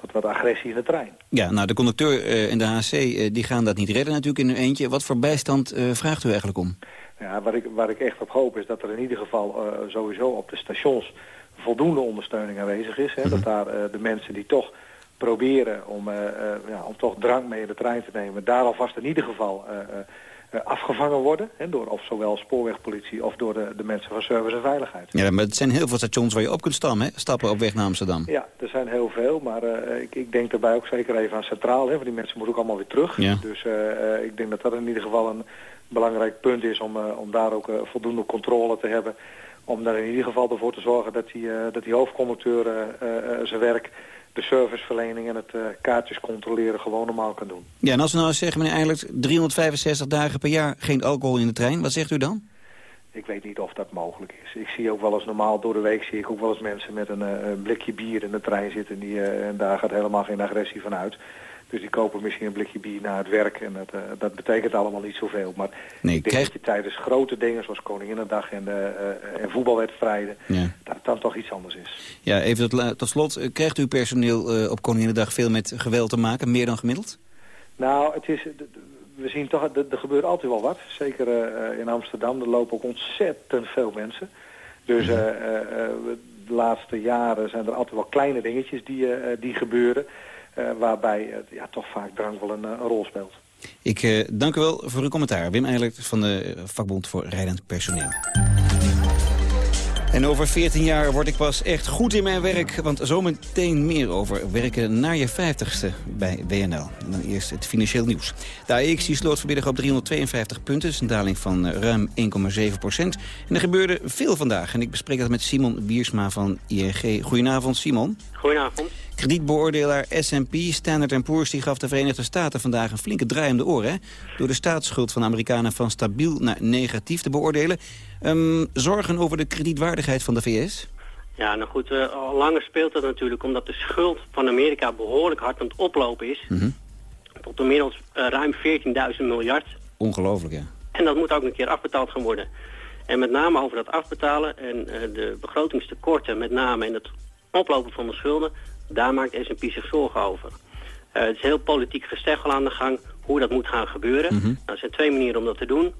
S24: tot wat agressie in de trein.
S15: Ja, nou de conducteur en de HC die gaan dat niet redden natuurlijk in hun eentje. Wat voor bijstand vraagt u eigenlijk om?
S24: Ja, waar ik, waar ik echt op hoop is dat er in ieder geval sowieso op de stations voldoende ondersteuning aanwezig is. Hè, Dat daar uh, de mensen die toch proberen om, uh, uh, ja, om toch drank mee in de trein te nemen... daar alvast in ieder geval afgevangen worden. Hè, door of zowel spoorwegpolitie of door de, de mensen van service en veiligheid.
S15: Ja, maar het zijn heel veel stations waar je op kunt stammen, hè? stappen op weg naar Amsterdam.
S24: Ja, er zijn heel veel. Maar ik, ik denk daarbij ook zeker even aan Centraal. Hè, want die mensen moeten ook allemaal weer terug.
S15: Ja.
S24: Dus ik denk dat dat in ieder geval een belangrijk punt is... om, om daar ook voldoende controle te hebben om daar in ieder geval ervoor te zorgen dat die, uh, dat die hoofdconducteur uh, uh, zijn werk, de serviceverlening en het kaartjes controleren gewoon normaal kan doen.
S15: Ja, en als we nou zeggen, meneer Eilert, 365 dagen per jaar geen alcohol in de trein, wat zegt u dan?
S24: Ik weet niet of dat mogelijk is. Ik zie ook wel eens normaal door de week zie ik ook wel eens mensen met een, een blikje bier in de trein zitten die, en daar gaat helemaal geen agressie van uit. Dus die kopen misschien een blikje bier naar het werk. En dat, uh, dat betekent allemaal niet zoveel. Maar
S15: nee,
S24: ik denk krijg... dat je tijdens grote dingen zoals Koninginnedag en, uh, en voetbalwedstrijden... Ja. dat het dan toch iets anders is.
S15: Ja, even tot, tot slot. Krijgt uw personeel op Koninginnedag veel met geweld te maken? Meer dan gemiddeld?
S24: Nou, het is... We zien toch, er gebeurt altijd wel wat. Zeker in Amsterdam, er lopen ook ontzettend veel mensen. Dus de laatste jaren zijn er altijd wel kleine dingetjes die, die gebeuren... Uh, waarbij uh, ja, toch vaak drank wel een, een rol speelt.
S15: Ik dank u wel voor uw commentaar. Wim Eilert van de vakbond voor rijdend personeel. En over 14 jaar word ik pas echt goed in mijn werk. Want zometeen meer over werken naar je 50ste bij WNL. Dan eerst het financieel nieuws. De AX sloot vanmiddag op 352 punten. Dat is een daling van ruim 1,7 procent. En er gebeurde veel vandaag. En ik bespreek dat met Simon Biersma van ING. Goedenavond, Simon.
S25: Goedenavond.
S15: Kredietbeoordelaar S&P, Standard Poor's, die gaf de Verenigde Staten vandaag een flinke draai om de oren. Hè? Door de staatsschuld van de Amerikanen van stabiel naar negatief te beoordelen. Um, zorgen over de kredietwaardigheid van de VS?
S25: Ja, nou goed, uh, al langer speelt dat natuurlijk omdat de schuld van Amerika behoorlijk hard aan het oplopen is.
S15: Mm -hmm.
S25: Tot inmiddels uh, ruim 14.000 miljard.
S15: Ongelooflijk, ja.
S25: En dat moet ook een keer afbetaald gaan worden. En met name over dat afbetalen en uh, de begrotingstekorten met name en het oplopen van de schulden, daar maakt S&P zich zorgen over. Het is heel politiek gesteggel aan de gang hoe dat moet gaan gebeuren.
S15: Mm -hmm.
S25: nou, er zijn twee manieren om dat te doen.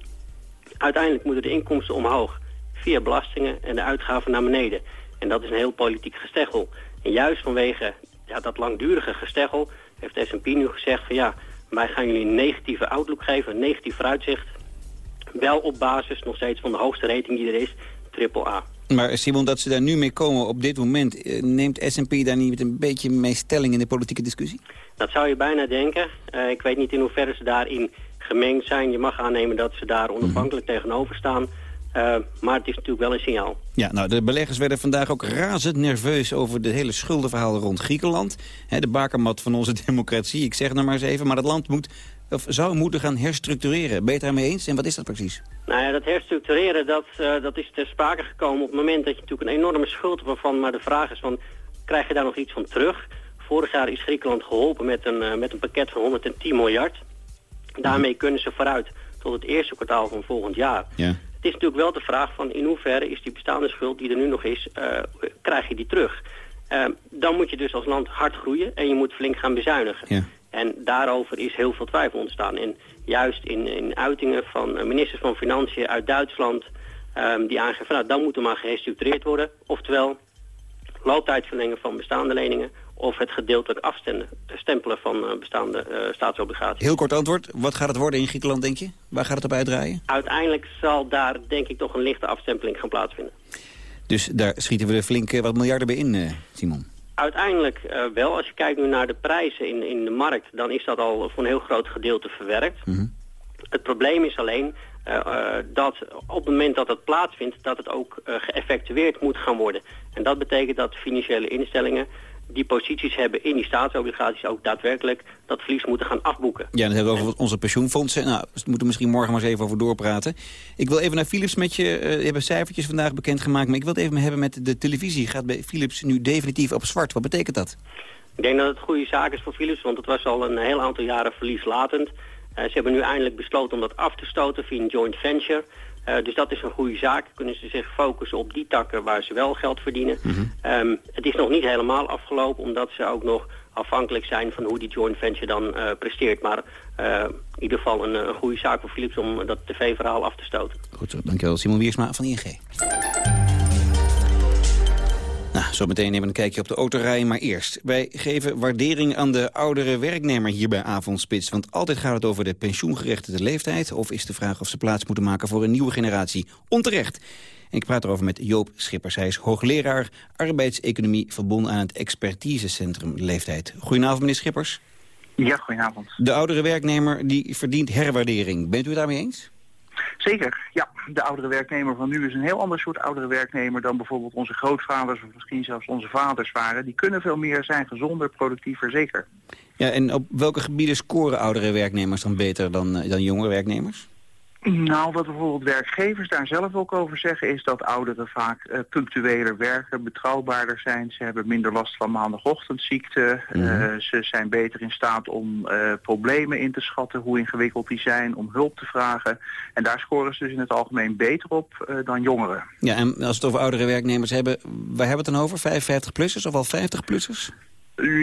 S25: Uiteindelijk moeten de inkomsten omhoog via belastingen en de uitgaven naar beneden. En dat is een heel politiek gesteggel. En juist vanwege ja, dat langdurige gesteggel heeft S&P nu gezegd van ja, wij gaan jullie een negatieve outlook geven, een negatief vooruitzicht. Wel op basis nog steeds van de hoogste rating die er is, AAA.
S15: Maar Simon, dat ze daar nu mee komen op dit moment... neemt S&P daar niet een beetje mee stelling in de politieke discussie?
S25: Dat zou je bijna denken. Uh, ik weet niet in hoeverre ze daarin gemengd zijn. Je mag aannemen dat ze daar onafhankelijk mm -hmm. tegenover staan. Uh, maar het is natuurlijk wel een signaal.
S15: Ja, nou, de beleggers werden vandaag ook razend nerveus over de hele schuldenverhaal rond Griekenland. He, de bakermat van onze democratie, ik zeg het nou maar eens even. Maar het land moet, of zou moeten gaan herstructureren. Ben je het daarmee eens? En wat is dat precies?
S25: Nou ja, dat herstructureren, dat, uh, dat is ter sprake gekomen op het moment dat je natuurlijk een enorme schuld waarvan maar de vraag is van krijg je daar nog iets van terug. Vorig jaar is Griekenland geholpen met een, met een pakket van 110 miljard. Daarmee kunnen ze vooruit tot het eerste kwartaal van volgend jaar.
S15: Ja.
S25: Het is natuurlijk wel de vraag van in hoeverre is die bestaande schuld die er nu nog is, krijg je die terug? dan moet je dus als land hard groeien en je moet flink gaan bezuinigen.
S15: Ja.
S25: En daarover is heel veel twijfel ontstaan. En juist in, in uitingen van ministers van Financiën uit Duitsland... Um, die aangeven, nou, dan moet er maar gerestructureerd worden. Oftewel, looptijd verlengen van bestaande leningen... of het gedeeltelijk afstempelen van uh, bestaande uh, staatsobligaties.
S15: Heel kort antwoord. Wat gaat het worden in Griekenland, denk je? Waar gaat het op uitdraaien?
S25: Uiteindelijk zal daar, denk ik, toch een lichte afstempeling gaan plaatsvinden.
S15: Dus daar schieten we er flink uh, wat miljarden bij in, Simon?
S25: Uiteindelijk uh, wel. Als je kijkt nu naar de prijzen in, in de markt... dan is dat al voor een heel groot gedeelte verwerkt.
S15: Mm -hmm.
S25: Het probleem is alleen uh, uh, dat op het moment dat het plaatsvindt... dat het ook geëffectueerd moet gaan worden. En dat betekent dat financiële instellingen die posities hebben in die staatsobligaties ook daadwerkelijk dat verlies moeten gaan afboeken.
S15: Ja, dan hebben we over onze pensioenfondsen. Nou, we moeten misschien morgen maar eens even over doorpraten. Ik wil even naar Philips met je. Uh, je hebt cijfertjes vandaag bekendgemaakt, maar ik wil het even hebben met de televisie. Gaat bij Philips nu definitief op zwart? Wat betekent dat?
S25: Ik denk dat het goede zaak is voor Philips, want het was al een heel aantal jaren verlieslatend. Uh, ze hebben nu eindelijk besloten om dat af te stoten via een joint venture. Uh, dus dat is een goede zaak. Kunnen ze zich focussen op die takken waar ze wel geld verdienen.
S15: Mhm.
S25: Mm -hmm. um, het is nog niet helemaal afgelopen, omdat ze ook nog afhankelijk zijn van hoe die joint venture dan uh, presteert. Maar uh, in ieder geval een, een goede zaak voor Philips om dat tv-verhaal af te stoten.
S15: Goed zo, dankjewel. Simon Wiersma van ING. Nou, zometeen nemen we een kijkje op de autorij, maar eerst. Wij geven waardering aan de oudere werknemer hier bij Avondspits. Want altijd gaat het over de pensioengerechtigde leeftijd... of is de vraag of ze plaats moeten maken voor een nieuwe generatie. Onterecht. En ik praat erover met Joop Schippers. Hij is hoogleraar arbeidseconomie... verbonden aan het expertisecentrum Leeftijd. Goedenavond, meneer Schippers.
S26: Ja, goedenavond.
S15: De oudere werknemer die verdient herwaardering. Bent u het daarmee eens?
S26: Zeker, ja. De oudere werknemer van nu is een heel ander soort oudere werknemer dan bijvoorbeeld onze grootvaders of misschien zelfs onze vaders waren. Die kunnen veel meer zijn, gezonder, productiever, zeker.
S15: Ja, en op welke gebieden scoren oudere werknemers dan beter dan, dan jongere werknemers?
S26: Nou, wat bijvoorbeeld werkgevers daar zelf ook over zeggen... is dat ouderen vaak uh, punctueler werken, betrouwbaarder zijn. Ze hebben minder last van maandagochtendziekte. Mm -hmm. uh, ze zijn beter in staat om uh, problemen in te schatten, hoe ingewikkeld die zijn... om hulp te vragen. En daar scoren ze dus in het algemeen beter op dan jongeren.
S15: Ja, en als we het over oudere werknemers hebben... waar hebben we het dan over? 55-plussers of al 50-plussers?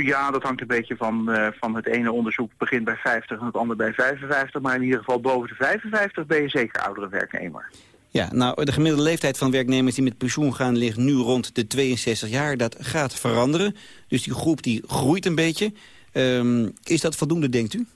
S26: Ja, dat hangt een beetje van, uh, van het ene onderzoek begint bij 50 en het andere bij 55. Maar in ieder geval boven de 55 ben je zeker oudere werknemer.
S15: Ja, nou, de gemiddelde leeftijd van werknemers die met pensioen gaan ligt nu rond de 62 jaar. Dat gaat veranderen. Dus die groep die groeit een beetje. Um, is dat voldoende, denkt u?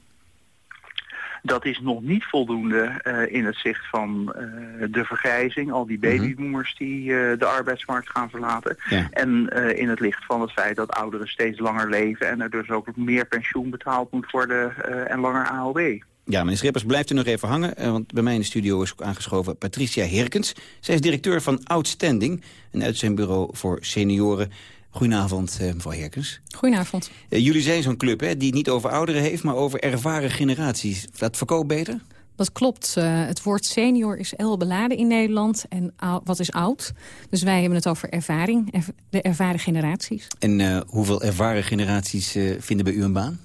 S26: Dat is nog niet voldoende uh, in het zicht van uh, de vergrijzing. Al die babyboomers die uh, de arbeidsmarkt gaan verlaten.
S15: Ja.
S26: En in het licht van het feit dat ouderen steeds langer leven... en er dus ook meer pensioen betaald moet worden en langer AOW.
S15: Ja, meneer Schippers, blijft u nog even hangen. Want bij mij in de studio is ook aangeschoven Patricia Herkens. Zij is directeur van Outstanding, een uitzendbureau voor senioren. Goedenavond, uh, mevrouw Herkens.
S27: Goedenavond.
S15: Uh, jullie zijn zo'n club hè, die het niet over ouderen heeft, maar over ervaren generaties. Dat verkoopt beter?
S27: Dat klopt. Uh, het woord senior is heel beladen in Nederland. En wat is oud? Dus wij hebben het over ervaring, er, de ervaren generaties.
S15: En hoeveel ervaren generaties vinden bij u een baan?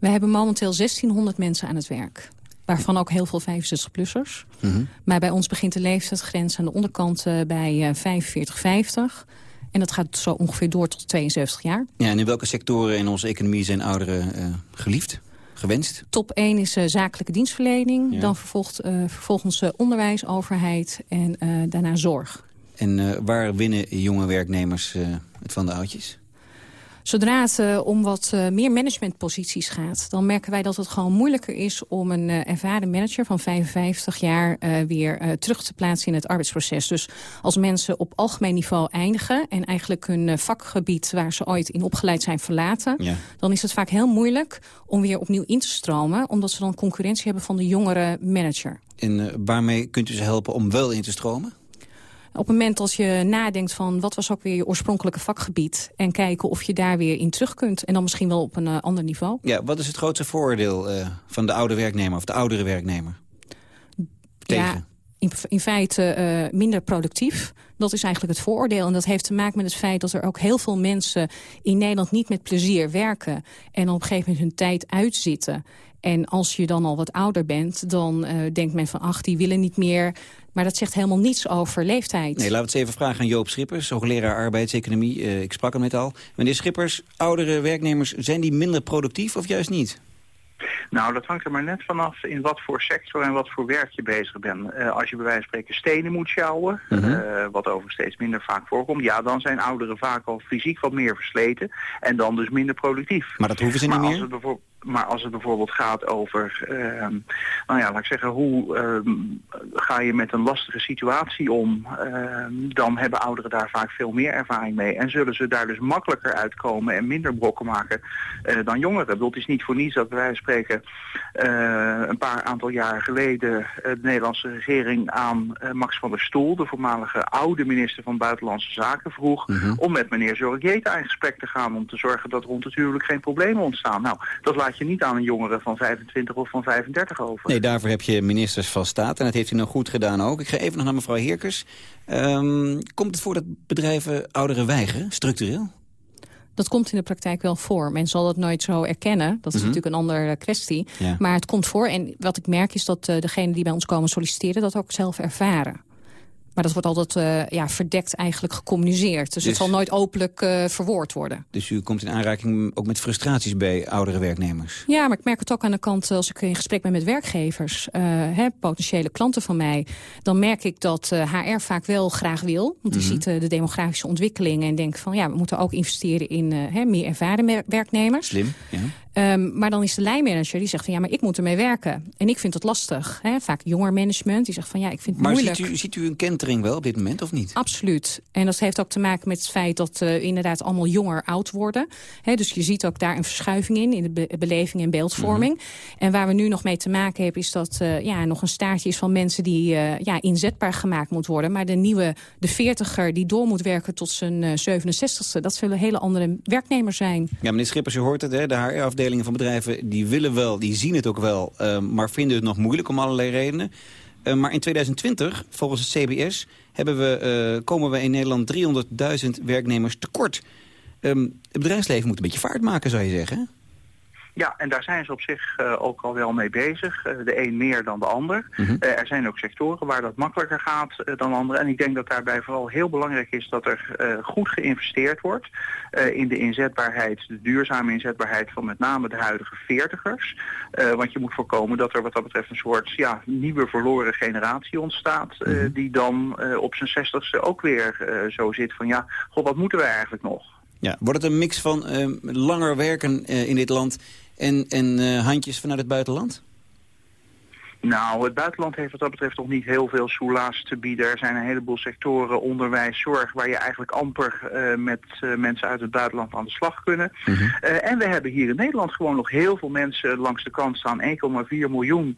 S27: We hebben momenteel 1600 mensen aan het werk. Waarvan ook heel veel 65-plussers.
S15: Mm -hmm.
S27: Maar bij ons begint de leeftijdsgrens aan de onderkant bij 45, 50... En dat gaat zo ongeveer door tot 72 jaar.
S15: Ja, en in welke sectoren in onze economie zijn ouderen uh, geliefd, gewenst?
S27: Top 1 is uh, zakelijke dienstverlening.
S15: Ja.
S27: Dan vervolgt, uh, vervolgens onderwijs, overheid en daarna zorg.
S15: En waar winnen jonge werknemers het van de oudjes?
S27: Zodra het uh, om wat uh, meer managementposities gaat... dan merken wij dat het gewoon moeilijker is om een uh, ervaren manager van 55 jaar... weer terug te plaatsen in het arbeidsproces. Dus als mensen op algemeen niveau eindigen... en eigenlijk hun vakgebied waar ze ooit in opgeleid zijn verlaten...
S15: Ja.
S27: dan is het vaak heel moeilijk om weer opnieuw in te stromen... omdat ze dan concurrentie hebben van de jongere manager.
S15: En waarmee kunt u ze helpen om wel in te stromen?
S27: Op het moment als je nadenkt van wat was ook weer je oorspronkelijke vakgebied... en kijken of je daar weer in terug kunt. En dan misschien wel op een uh, ander niveau.
S15: Ja, wat is het grootste voordeel uh, van de oude werknemer of de oudere werknemer? Tegen?
S27: Ja, in, in feite minder productief. Dat is eigenlijk het vooroordeel. En dat heeft te maken met het feit dat er ook heel veel mensen in Nederland niet met plezier werken. En op een gegeven moment hun tijd uitzitten. En als je dan al wat ouder bent, dan uh, denkt men van... ach, die willen niet meer. Maar dat zegt helemaal niets over leeftijd.
S15: Nee, laten we het eens even vragen aan Joop Schippers, hoogleraar arbeidseconomie. Uh, ik sprak hem net al. Meneer Schippers, oudere werknemers, zijn die minder productief of juist niet?
S26: Nou, dat hangt er maar net vanaf in wat voor sector en wat voor werk je bezig bent. Uh, als je bij wijze van spreken stenen moet sjouwen, -hmm. uh, wat overigens steeds minder vaak voorkomt, ja, dan zijn ouderen vaak al fysiek wat meer versleten en dan dus minder productief.
S15: Maar dat hoeven ze niet
S26: als
S15: meer?
S26: Maar als het bijvoorbeeld gaat over, uh, nou ja, laat ik zeggen, hoe uh, ga je met een lastige situatie om, uh, dan hebben ouderen daar vaak veel meer ervaring mee. En zullen ze daar dus makkelijker uitkomen en minder brokken maken dan jongeren. Dat het is niet voor niets dat wij spreken een paar aantal jaar geleden de Nederlandse regering aan Max van der Stoel, de voormalige oude minister van Buitenlandse Zaken, vroeg
S15: Mhm.
S26: -huh. om met meneer Zorgeta in gesprek te gaan om te zorgen dat rond het huwelijk geen problemen ontstaan. Nou, dat laat je niet aan een jongere van 25 of van 35 over.
S15: Nee, daarvoor heb je ministers van staat en dat heeft u nou goed gedaan ook. Ik ga even nog naar mevrouw Heerkers. Um, komt het voor dat bedrijven ouderen weigeren, structureel?
S27: Dat komt in de praktijk wel voor. Men zal dat nooit zo erkennen. Dat is
S15: Mhm.
S27: natuurlijk een andere kwestie.
S15: Ja.
S27: Maar het komt voor. En wat ik merk is dat uh, degenen die bij ons komen solliciteren... dat ook zelf ervaren. Maar dat wordt altijd uh, ja, verdekt eigenlijk gecommuniceerd. Dus, dus het zal nooit openlijk uh, verwoord worden.
S15: Dus u komt in aanraking ook met frustraties bij oudere werknemers?
S27: Ja, maar ik merk het ook aan de kant als ik in gesprek ben met werkgevers. Uh, hè, potentiële klanten van mij. Dan merk ik dat HR vaak wel graag wil. Want die mm -hmm. ziet de demografische ontwikkelingen en denkt van... ja, we moeten ook investeren in hè, meer ervaren werknemers.
S15: Slim, ja.
S27: Um, maar dan is de lijnmanager die zegt van ja, maar ik moet ermee werken. En ik vind het lastig. Hè? Vaak jonger management die zegt van ja, ik vind het
S15: maar
S27: moeilijk.
S15: Maar ziet u, ziet u een kentering wel op dit moment of niet?
S27: Absoluut. En dat heeft ook te maken met het feit dat we uh, inderdaad allemaal jonger oud worden. Hè? Dus je ziet ook daar een verschuiving in, in de be beleving en beeldvorming. Mm -hmm. En waar we nu nog mee te maken hebben is dat uh, ja, nog een staartje is van mensen die uh, ja, inzetbaar gemaakt moet worden. Maar de nieuwe, de veertiger die door moet werken tot zijn uh, 67ste, dat zullen hele andere werknemers zijn.
S15: Ja, meneer Schippers, u hoort het, hè? de HR-afdeling van bedrijven die willen wel, die zien het ook wel, uh, maar vinden het nog moeilijk om allerlei redenen. Uh, maar in 2020, volgens het CBS, hebben we, uh, komen we in Nederland 300.000 werknemers tekort. Um, het bedrijfsleven moet een beetje vaart maken, zou je zeggen.
S26: Ja, en daar zijn ze op zich uh, ook al wel mee bezig. Uh, de een meer dan de ander.
S15: Mhm.
S26: Mm -hmm. uh, er zijn ook sectoren waar dat makkelijker gaat dan andere. En ik denk dat daarbij vooral heel belangrijk is dat er goed geïnvesteerd wordt in de inzetbaarheid, de duurzame inzetbaarheid van met name de huidige veertigers. want je moet voorkomen dat er wat dat betreft een soort ja, nieuwe verloren generatie ontstaat.
S15: Mhm.
S26: Mm -hmm. die dan op zijn zestigste ook weer zo zit van ja, god, wat moeten we eigenlijk nog?
S15: Ja, wordt het een mix van langer werken in dit land en, en uh, handjes vanuit het buitenland?
S26: Nou, het buitenland heeft wat dat betreft nog niet heel veel soelaas te bieden. Er zijn een heleboel sectoren, onderwijs, zorg... waar je eigenlijk amper uh, met uh, mensen uit het buitenland aan de slag kunnen.
S15: Mhm.
S26: Mm -hmm. uh, en we hebben hier in Nederland gewoon nog heel veel mensen langs de kant staan. 1,4 miljoen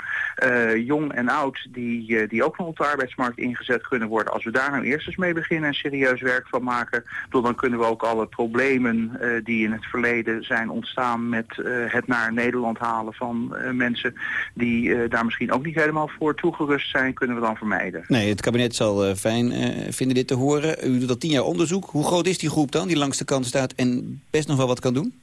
S26: jong en oud die, die ook nog op de arbeidsmarkt ingezet kunnen worden. Als we daar nou eerst eens mee beginnen en serieus werk van maken... dan kunnen we ook alle problemen die in het verleden zijn ontstaan... met het naar Nederland halen van mensen die daar misschien ook niet helemaal voor toegerust zijn, kunnen we dan vermijden.
S15: Nee, het kabinet zal uh, fijn uh, vinden dit te horen. U doet al tien jaar onderzoek. Hoe groot is die groep dan, die langs de kant staat en best nog wel wat kan doen?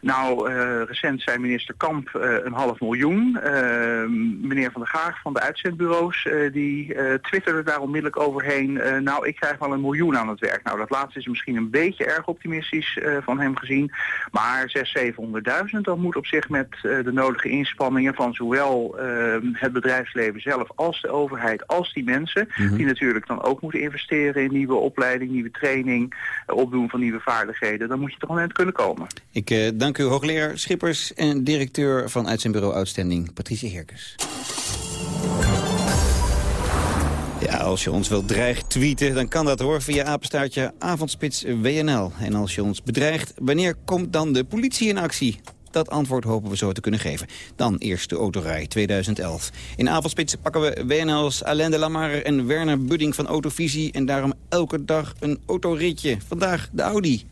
S26: Nou, uh, recent zei minister Kamp uh, een half miljoen. Uh, meneer Van der Gaag van de uitzendbureaus, die twitterde daar onmiddellijk overheen. nou, ik krijg wel een miljoen aan het werk. Nou, dat laatste is misschien een beetje erg optimistisch van hem gezien. Maar 600.000, 700.000, dat moet op zich met de nodige inspanningen van zowel het bedrijfsleven zelf als de overheid als die mensen.
S15: Mhm.
S26: Die natuurlijk dan ook moeten investeren in nieuwe opleiding, nieuwe training, opdoen van nieuwe vaardigheden. Dan moet je toch aan het kunnen komen.
S15: Ik dank u hoogleraar Schippers en directeur van uitzendbureau Uitstending, Patricia Heerkes. Ja, als je ons wilt dreigt tweeten, dan kan dat hoor via apenstaartje avondspits WNL. En als je ons bedreigt, wanneer komt dan de politie in actie? Dat antwoord hopen we zo te kunnen geven. Dan eerst de autorij 2011. In avondspits pakken we WNL's Alain de Lamar en Werner Budding van Autovisie... en daarom elke dag een autoritje. Vandaag de Audi.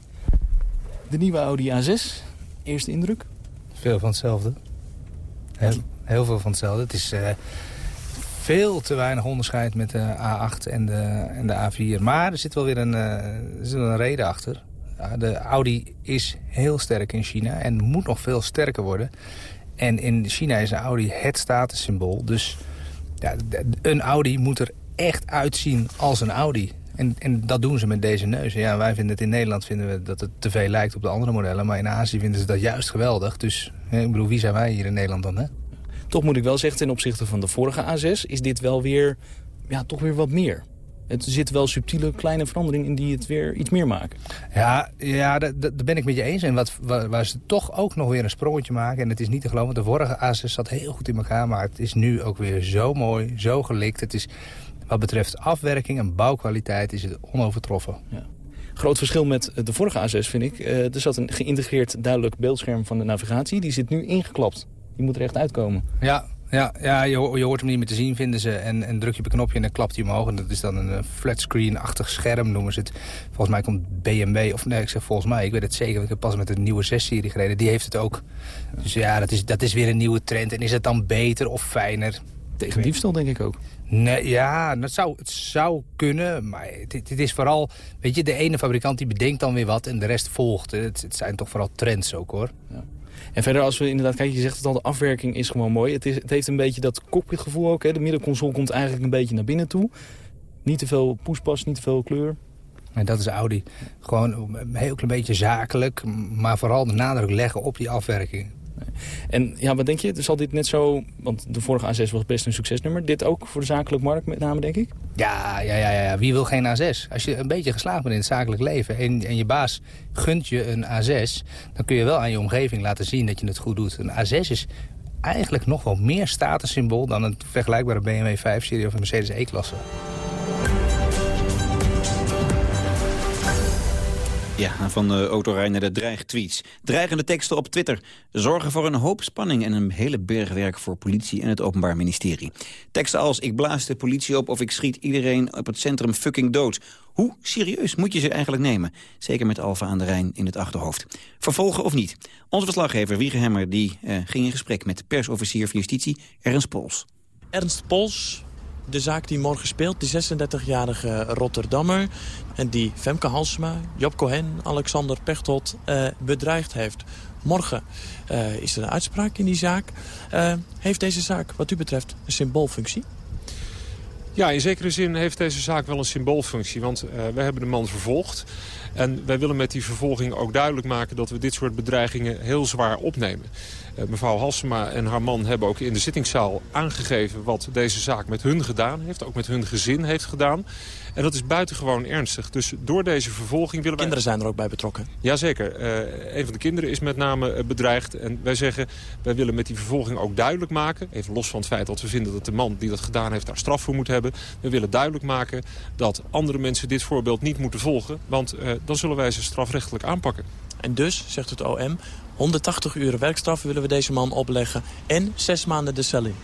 S28: De nieuwe Audi A6. Eerste indruk?
S29: Veel van hetzelfde. Heel, heel veel van hetzelfde. Het is uh,
S28: veel te weinig onderscheid met de A8 en de, en de A4. Maar er zit wel weer een, uh, er zit wel een reden achter. De Audi is heel sterk in China en moet nog veel sterker worden. En in China is een Audi het statussymbool. Dus ja, een Audi moet er echt uitzien als een Audi. En, en dat doen ze met deze neus. Ja, wij vinden het in Nederland vinden we dat het te veel lijkt op de andere modellen. Maar in Azië vinden ze dat juist geweldig. Dus ik bedoel, wie zijn wij hier in Nederland dan, hè?
S29: Toch moet ik wel zeggen, ten opzichte van de vorige A6... is dit wel weer, ja, toch weer wat meer. Het zit wel subtiele kleine veranderingen in die het weer iets meer maken.
S28: Ja, ja daar, daar ben ik met je eens. En wat, waar, waar, ze toch ook nog weer een sprongetje maken... en het is niet te geloven, want de vorige A6 zat heel goed in elkaar... maar het is nu ook weer zo mooi, zo gelikt. Het is, wat betreft afwerking en bouwkwaliteit is het onovertroffen. Ja.
S29: Groot verschil met de vorige A6 vind ik. Uh, er zat een geïntegreerd duidelijk beeldscherm van de navigatie. Die zit nu ingeklapt. Die moet er echt uitkomen.
S28: Ja, ja, ja je, je, hoort hem niet meer te zien, vinden ze. En, en druk je op een knopje en dan klapt hij omhoog. En dat is dan een eh, flatscreen-achtig scherm, noemen ze het. Volgens mij komt BMW, of nee, ik zeg volgens mij, ik weet het zeker. Ik heb pas met de nieuwe 6-serie gereden. Die heeft het ook. Dus ja, dat is, dat is weer een nieuwe trend. En is het dan beter of fijner?
S29: Tegen diefstal denk ik ook.
S28: Nee, ja, dat zou, het zou kunnen. Maar het, is vooral... Weet je, de ene fabrikant die bedenkt dan weer wat en de rest volgt. Het, het zijn toch vooral trends ook, hoor. Ja.
S29: En verder, als we inderdaad kijken, je zegt het al, de afwerking is gewoon mooi. Het, is, het heeft een beetje dat cockpitgevoel ook. Hè. De middenconsole komt eigenlijk een beetje naar binnen toe. Niet te veel poespas, niet te veel kleur.
S28: En dat is Audi. Gewoon een heel klein beetje zakelijk, maar vooral de nadruk leggen op die afwerking.
S29: En ja, wat denk je? Zal dit net zo... Want de vorige A6 was best een succesnummer. Dit ook voor de zakelijke markt met name, denk ik?
S28: Ja, ja, ja, ja. wie wil geen A6? Als je een beetje geslaagd bent in het zakelijk leven... En, en je baas gunt je een A6... dan kun je wel aan je omgeving laten zien dat je het goed doet. Een A6 is eigenlijk nog wel meer statussymbool... dan een vergelijkbare BMW 5-serie of een Mercedes E-klasse.
S15: Ja, van de autorij naar de dreigtweets. Dreigende teksten op Twitter zorgen voor een hoop spanning... en een hele bergwerk voor politie en het Openbaar Ministerie. Teksten als ik blaas de politie op of ik schiet iedereen op het centrum fucking dood. Hoe serieus moet je ze eigenlijk nemen? Zeker met Alfa aan de Rijn in het achterhoofd. Vervolgen of niet? Onze verslaggever Wiege Hemmer die, uh, ging in gesprek met persofficier van Justitie Ernst Pols.
S30: Ernst Pols, de zaak die morgen speelt, die 36-jarige Rotterdammer... en die Femke Halsema, Job Cohen, Alexander Pechtold uh, bedreigd heeft. Morgen uh, is er een uitspraak in die zaak. Uh, heeft deze zaak wat u betreft een symboolfunctie?
S31: Ja, in zekere zin heeft deze zaak wel een symboolfunctie. Want we hebben de man vervolgd. En wij willen met die vervolging ook duidelijk maken... dat we dit soort bedreigingen heel zwaar opnemen. Uh, mevrouw Halsema en haar man hebben ook in de zittingszaal aangegeven... wat deze zaak met hun gedaan heeft, ook met hun gezin heeft gedaan. En dat is buitengewoon ernstig. Dus door deze vervolging willen
S30: wij... Kinderen zijn er ook bij betrokken?
S31: Jazeker. Uh, een van de kinderen is met name uh, bedreigd. En wij zeggen, wij willen met die vervolging ook duidelijk maken... even los van het feit dat we vinden dat de man die dat gedaan heeft... daar straf voor moet hebben. We willen duidelijk maken dat andere mensen dit voorbeeld niet moeten volgen. Want uh, dan zullen wij ze strafrechtelijk aanpakken.
S30: En dus, zegt het OM, 180 uur werkstraf willen we deze man opleggen... en zes maanden de cel in.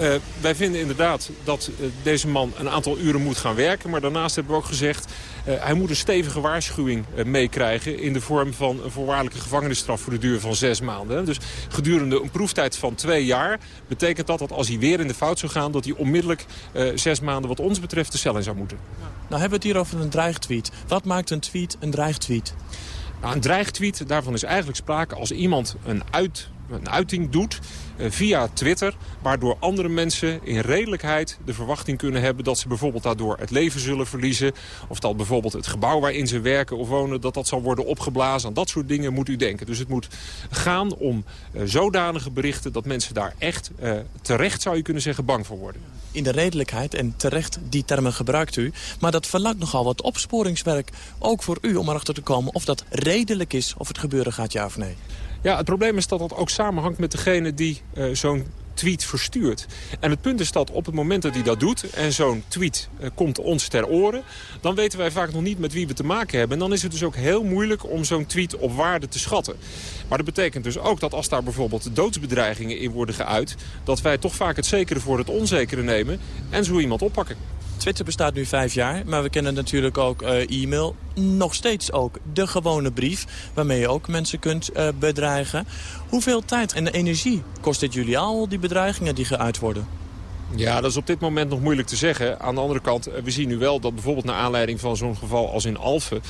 S31: Uh, wij vinden inderdaad dat uh, deze man een aantal uren moet gaan werken. Maar daarnaast hebben we ook gezegd... Uh, hij moet een stevige waarschuwing meekrijgen... in de vorm van een voorwaardelijke gevangenisstraf voor de duur van zes maanden. Dus gedurende een proeftijd van twee jaar... betekent dat dat als hij weer in de fout zou gaan... dat hij onmiddellijk zes maanden wat ons betreft de cel in zou moeten.
S30: Nou hebben we het hier over een dreigtweet. Wat maakt een tweet een dreigtweet?
S31: Nou, een dreigtweet, daarvan is eigenlijk sprake als iemand een, uit, een uiting doet uh, via Twitter... waardoor andere mensen in redelijkheid de verwachting kunnen hebben... dat ze bijvoorbeeld daardoor het leven zullen verliezen... of dat bijvoorbeeld het gebouw waarin ze werken of wonen... dat dat zal worden opgeblazen. Aan dat soort dingen moet u denken. Dus het moet gaan om uh, zodanige berichten... dat mensen daar echt uh, terecht, zou je kunnen zeggen, bang voor worden.
S30: In de redelijkheid, en terecht die termen gebruikt u... maar dat verlangt nogal wat opsporingswerk, ook voor u... om erachter te komen of dat redelijk is of het gebeuren gaat, ja of nee.
S31: Ja, het probleem is dat dat ook samenhangt met degene die uh, zo'n tweet verstuurt. En het punt is dat op het moment dat hij dat doet... en zo'n tweet uh, komt ons ter oren... dan weten wij vaak nog niet met wie we te maken hebben. En dan is het dus ook heel moeilijk om zo'n tweet op waarde te schatten. Maar dat betekent dus ook dat als daar bijvoorbeeld doodsbedreigingen in worden geuit... dat wij toch vaak het zekere voor het onzekere nemen... en zo iemand oppakken.
S30: Twitter bestaat nu vijf jaar, maar we kennen natuurlijk ook uh, e-mail. Nog steeds ook de gewone brief, waarmee je ook mensen kunt uh, bedreigen. Hoeveel tijd en energie kost dit jullie al, die bedreigingen die geuit worden?
S31: Ja, dat is op dit moment nog moeilijk te zeggen. Aan de andere kant, eh, we zien nu wel dat bijvoorbeeld naar aanleiding van zo'n geval als in Alphen...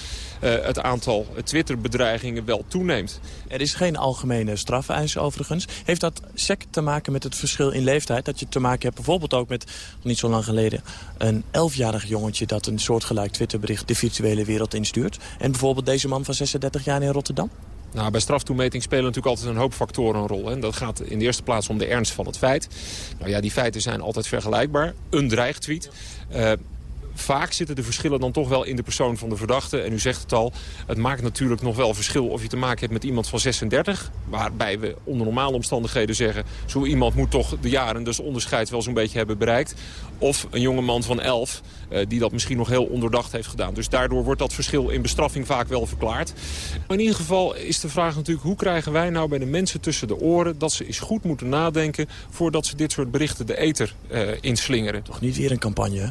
S31: Uh, het aantal Twitter-bedreigingen wel toeneemt.
S30: Er is geen algemene strafeis overigens. Heeft dat sec te maken met het verschil in leeftijd? Dat je te maken hebt bijvoorbeeld ook met, niet zo lang geleden... een elfjarig jongetje dat een soortgelijk Twitterbericht de virtuele wereld instuurt. En bijvoorbeeld deze man van 36 jaar in Rotterdam?
S31: Nou, bij straftoemeting spelen natuurlijk altijd een hoop factoren een rol. En dat gaat in de eerste plaats om de ernst van het feit. Nou ja, die feiten zijn altijd vergelijkbaar. Een dreigtweet. Uh, vaak zitten de verschillen dan toch wel in de persoon van de verdachte. En u zegt het al, het maakt natuurlijk nog wel verschil of je te maken hebt met iemand van 36. Waarbij we onder normale omstandigheden zeggen... zo iemand moet toch de jaren, dus onderscheid wel zo'n beetje hebben bereikt. Of een jonge man van 11 uh, die dat misschien nog heel onderdacht heeft gedaan. Dus daardoor wordt dat verschil in bestraffing vaak wel verklaard. Maar in ieder geval is de vraag natuurlijk... hoe krijgen wij nou bij de mensen tussen de oren... dat ze eens goed moeten nadenken voordat ze dit soort berichten de eter uh, inslingeren.
S30: Toch niet weer een campagne, hè?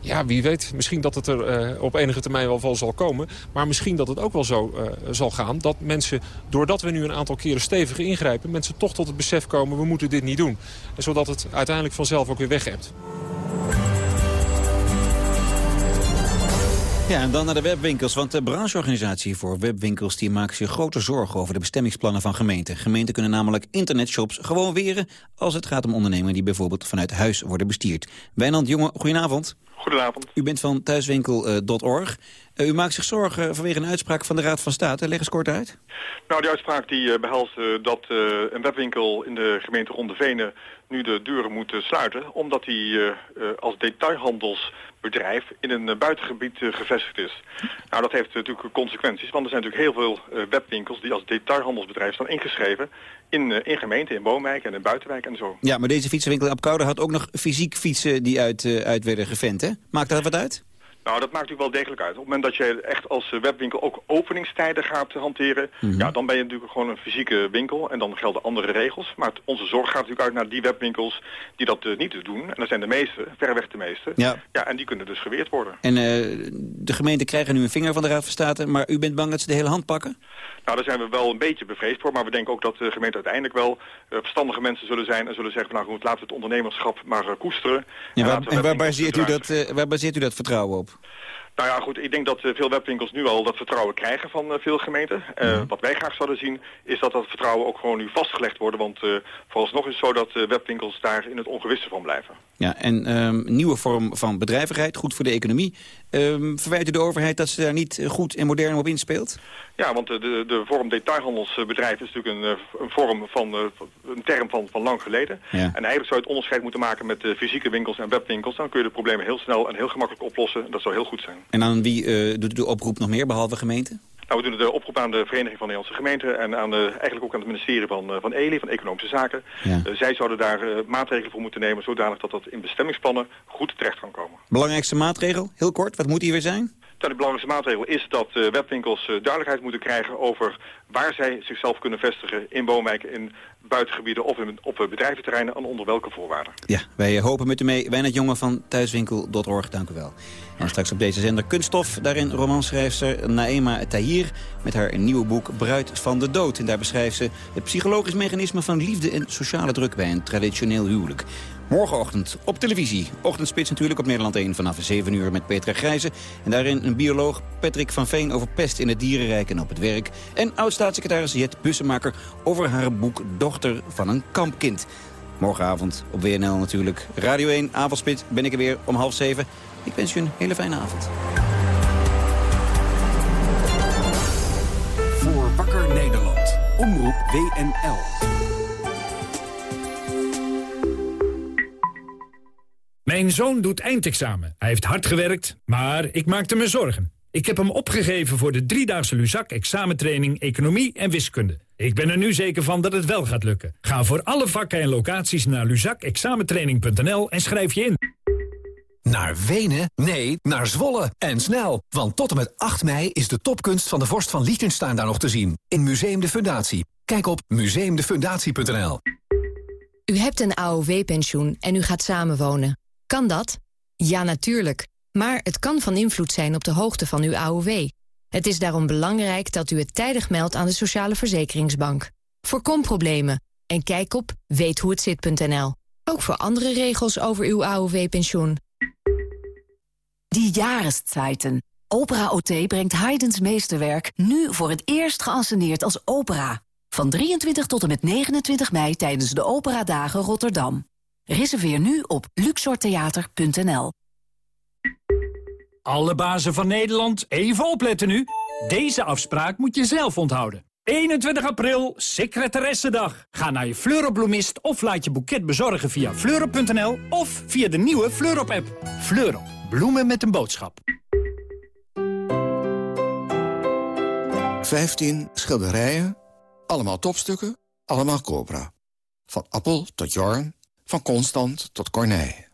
S31: Ja, wie weet. Misschien dat het er uh, op enige termijn wel van zal komen. Maar misschien dat het ook wel zo uh, zal gaan dat mensen, doordat we nu een aantal keren stevig ingrijpen... mensen toch tot het besef komen, we moeten dit niet doen. En zodat het uiteindelijk vanzelf ook weer weg hebt.
S15: Ja, en dan naar de webwinkels, want de brancheorganisatie voor webwinkels die maakt zich grote zorgen over de bestemmingsplannen van gemeenten. Gemeenten kunnen namelijk internetshops gewoon weren als het gaat om ondernemingen die bijvoorbeeld vanuit huis worden bestierd. Wijnand Jonge, goedenavond.
S32: Goedenavond.
S15: U bent van thuiswinkel.org. Uh, u maakt zich zorgen vanwege een uitspraak van de Raad van State. Leg eens kort uit.
S32: Nou, die uitspraak die uh, behelst uh, dat een webwinkel in de gemeente Ronde Venen nu de deuren moet sluiten. Omdat hij als detailhandelsbedrijf in een buitengebied gevestigd is. Nou, dat heeft natuurlijk consequenties. Want er zijn natuurlijk heel veel webwinkels die als detailhandelsbedrijf staan ingeschreven in, in gemeenten, in woonwijken en in buitenwijk en zo.
S15: Ja, maar deze fietsenwinkel in Apkoude had ook nog fysiek fietsen die uit, uit werden gevent, hè? Maakt dat wat uit?
S32: Nou, dat maakt natuurlijk wel degelijk uit. Op het moment dat je echt als webwinkel ook openingstijden gaat hanteren... Mm -hmm. ja, dan ben je natuurlijk gewoon een fysieke winkel en dan gelden andere regels. Maar het, onze zorg gaat natuurlijk uit naar die webwinkels die dat uh, niet doen. En dat zijn de meeste, verreweg de meeste. Ja. ja en die kunnen dus geweerd worden.
S15: En uh, de gemeenten krijgen nu een vinger van de Raad van State... maar u bent bang dat ze de hele hand pakken?
S32: Nou, daar zijn we wel een beetje bevreesd voor. Maar we denken ook dat de gemeente uiteindelijk wel uh, verstandige mensen zullen zijn... en zullen zeggen, van, nou goed, laten we het ondernemerschap maar koesteren.
S15: Ja, waar, en, en waar, baseert u dat, waar baseert u dat vertrouwen op?
S32: Nou ja, goed, ik denk dat uh, veel webwinkels nu al dat vertrouwen krijgen van uh, veel gemeenten. Uh, mm. Wat wij graag zouden zien, is dat dat vertrouwen ook gewoon nu vastgelegd wordt. Want vooralsnog is het zo dat webwinkels daar in het ongewisse van blijven.
S15: Ja, en um, nieuwe vorm van bedrijvigheid, goed voor de economie. Um, verwijt u de overheid dat ze daar niet goed en modern op inspeelt?
S32: Ja, want de, de vorm detailhandelsbedrijf is natuurlijk een, een vorm van, een term van, van lang geleden. Ja. En eigenlijk zou je het onderscheid moeten maken met fysieke winkels en webwinkels. Dan kun je de problemen heel snel en heel gemakkelijk oplossen. Dat zou heel goed zijn.
S15: En aan wie uh, doet u de oproep nog meer, behalve gemeenten?
S32: Nou, we doen de oproep aan de Vereniging van Nederlandse Gemeenten... en aan de, eigenlijk ook aan het ministerie van, van ELI, van Economische Zaken. Ja. Uh, zij zouden daar uh, maatregelen voor moeten nemen... zodanig dat dat in bestemmingsplannen goed terecht kan komen.
S15: Belangrijkste maatregel, heel kort, wat moet hier weer zijn?
S32: De belangrijkste maatregel is dat uh, webwinkels duidelijkheid moeten krijgen... over waar zij zichzelf kunnen vestigen in woonwijken... in buitengebieden of in, op bedrijventerreinen en onder welke voorwaarden.
S15: Ja, wij hopen met u mee. Wijnand Jonge van thuiswinkel.org, dank u wel. En straks op deze zender Kunststof, daarin romanschrijfster Naema Tahir... met haar nieuwe boek Bruid van de Dood. En daar beschrijft ze het psychologisch mechanisme van liefde en sociale druk... bij een traditioneel huwelijk. Morgenochtend op televisie. Ochtendspits natuurlijk op Nederland 1 vanaf 7 uur met Petra Grijze. En daarin een bioloog Patrick van Veen over pest in het dierenrijk en op het werk. En oud-staatssecretaris Jet Bussemaker over haar boek Dochter van een kampkind. Morgenavond op WNL natuurlijk. Radio 1, avondspit, ben ik er weer om half zeven. Ik wens u een hele fijne avond.
S33: Voor Wakker Nederland. Omroep WNL.
S34: Mijn zoon doet eindexamen. Hij heeft hard gewerkt, maar ik maakte me zorgen. Ik heb hem opgegeven voor de driedaagse Luzak examentraining Economie en Wiskunde. Ik ben er nu zeker van dat het wel gaat lukken. Ga voor alle vakken en locaties naar luzakexamentraining.nl en schrijf je in.
S33: Naar Wenen? Nee, naar Zwolle. En snel, want tot en met 8 mei is de topkunst van de vorst van Liechtenstein daar nog te zien. In Museum de Fundatie. Kijk op museumdefundatie.nl.
S35: U hebt een AOW-pensioen en u gaat samenwonen. Kan dat? Ja, natuurlijk. Maar het kan van invloed zijn op de hoogte van uw AOW. Het is daarom belangrijk dat u het tijdig meldt aan de Sociale Verzekeringsbank. Voorkom problemen en kijk op weethoehetzit.nl.
S36: Ook voor andere regels over uw AOW-pensioen.
S30: Die Jahreszeiten. Opera OT brengt Haydn's meesterwerk nu voor het eerst geanceneerd als opera. Van 23 tot en met 29 mei tijdens de Operadagen Rotterdam. Reserveer nu op luxortheater.nl.
S37: Alle bazen van Nederland, even opletten nu. Deze afspraak moet je zelf onthouden. 21 april, secretaressendag. Ga naar je Fleurop of laat je boeket bezorgen via fleurop.nl of via de nieuwe Fleurop-app. Fleurop, bloemen met een boodschap.
S33: 15 schilderijen, allemaal topstukken, allemaal Cobra. Van Appel tot Jorn, van Constant tot Corneille.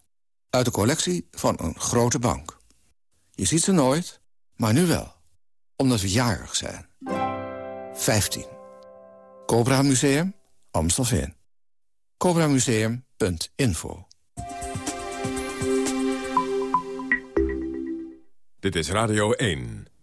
S33: Uit de collectie van een grote bank. Je ziet ze nooit, maar nu wel. Omdat we jarig zijn. 15. Cobra Museum, Amstelveen. CobraMuseum.info
S1: Dit is Radio 1.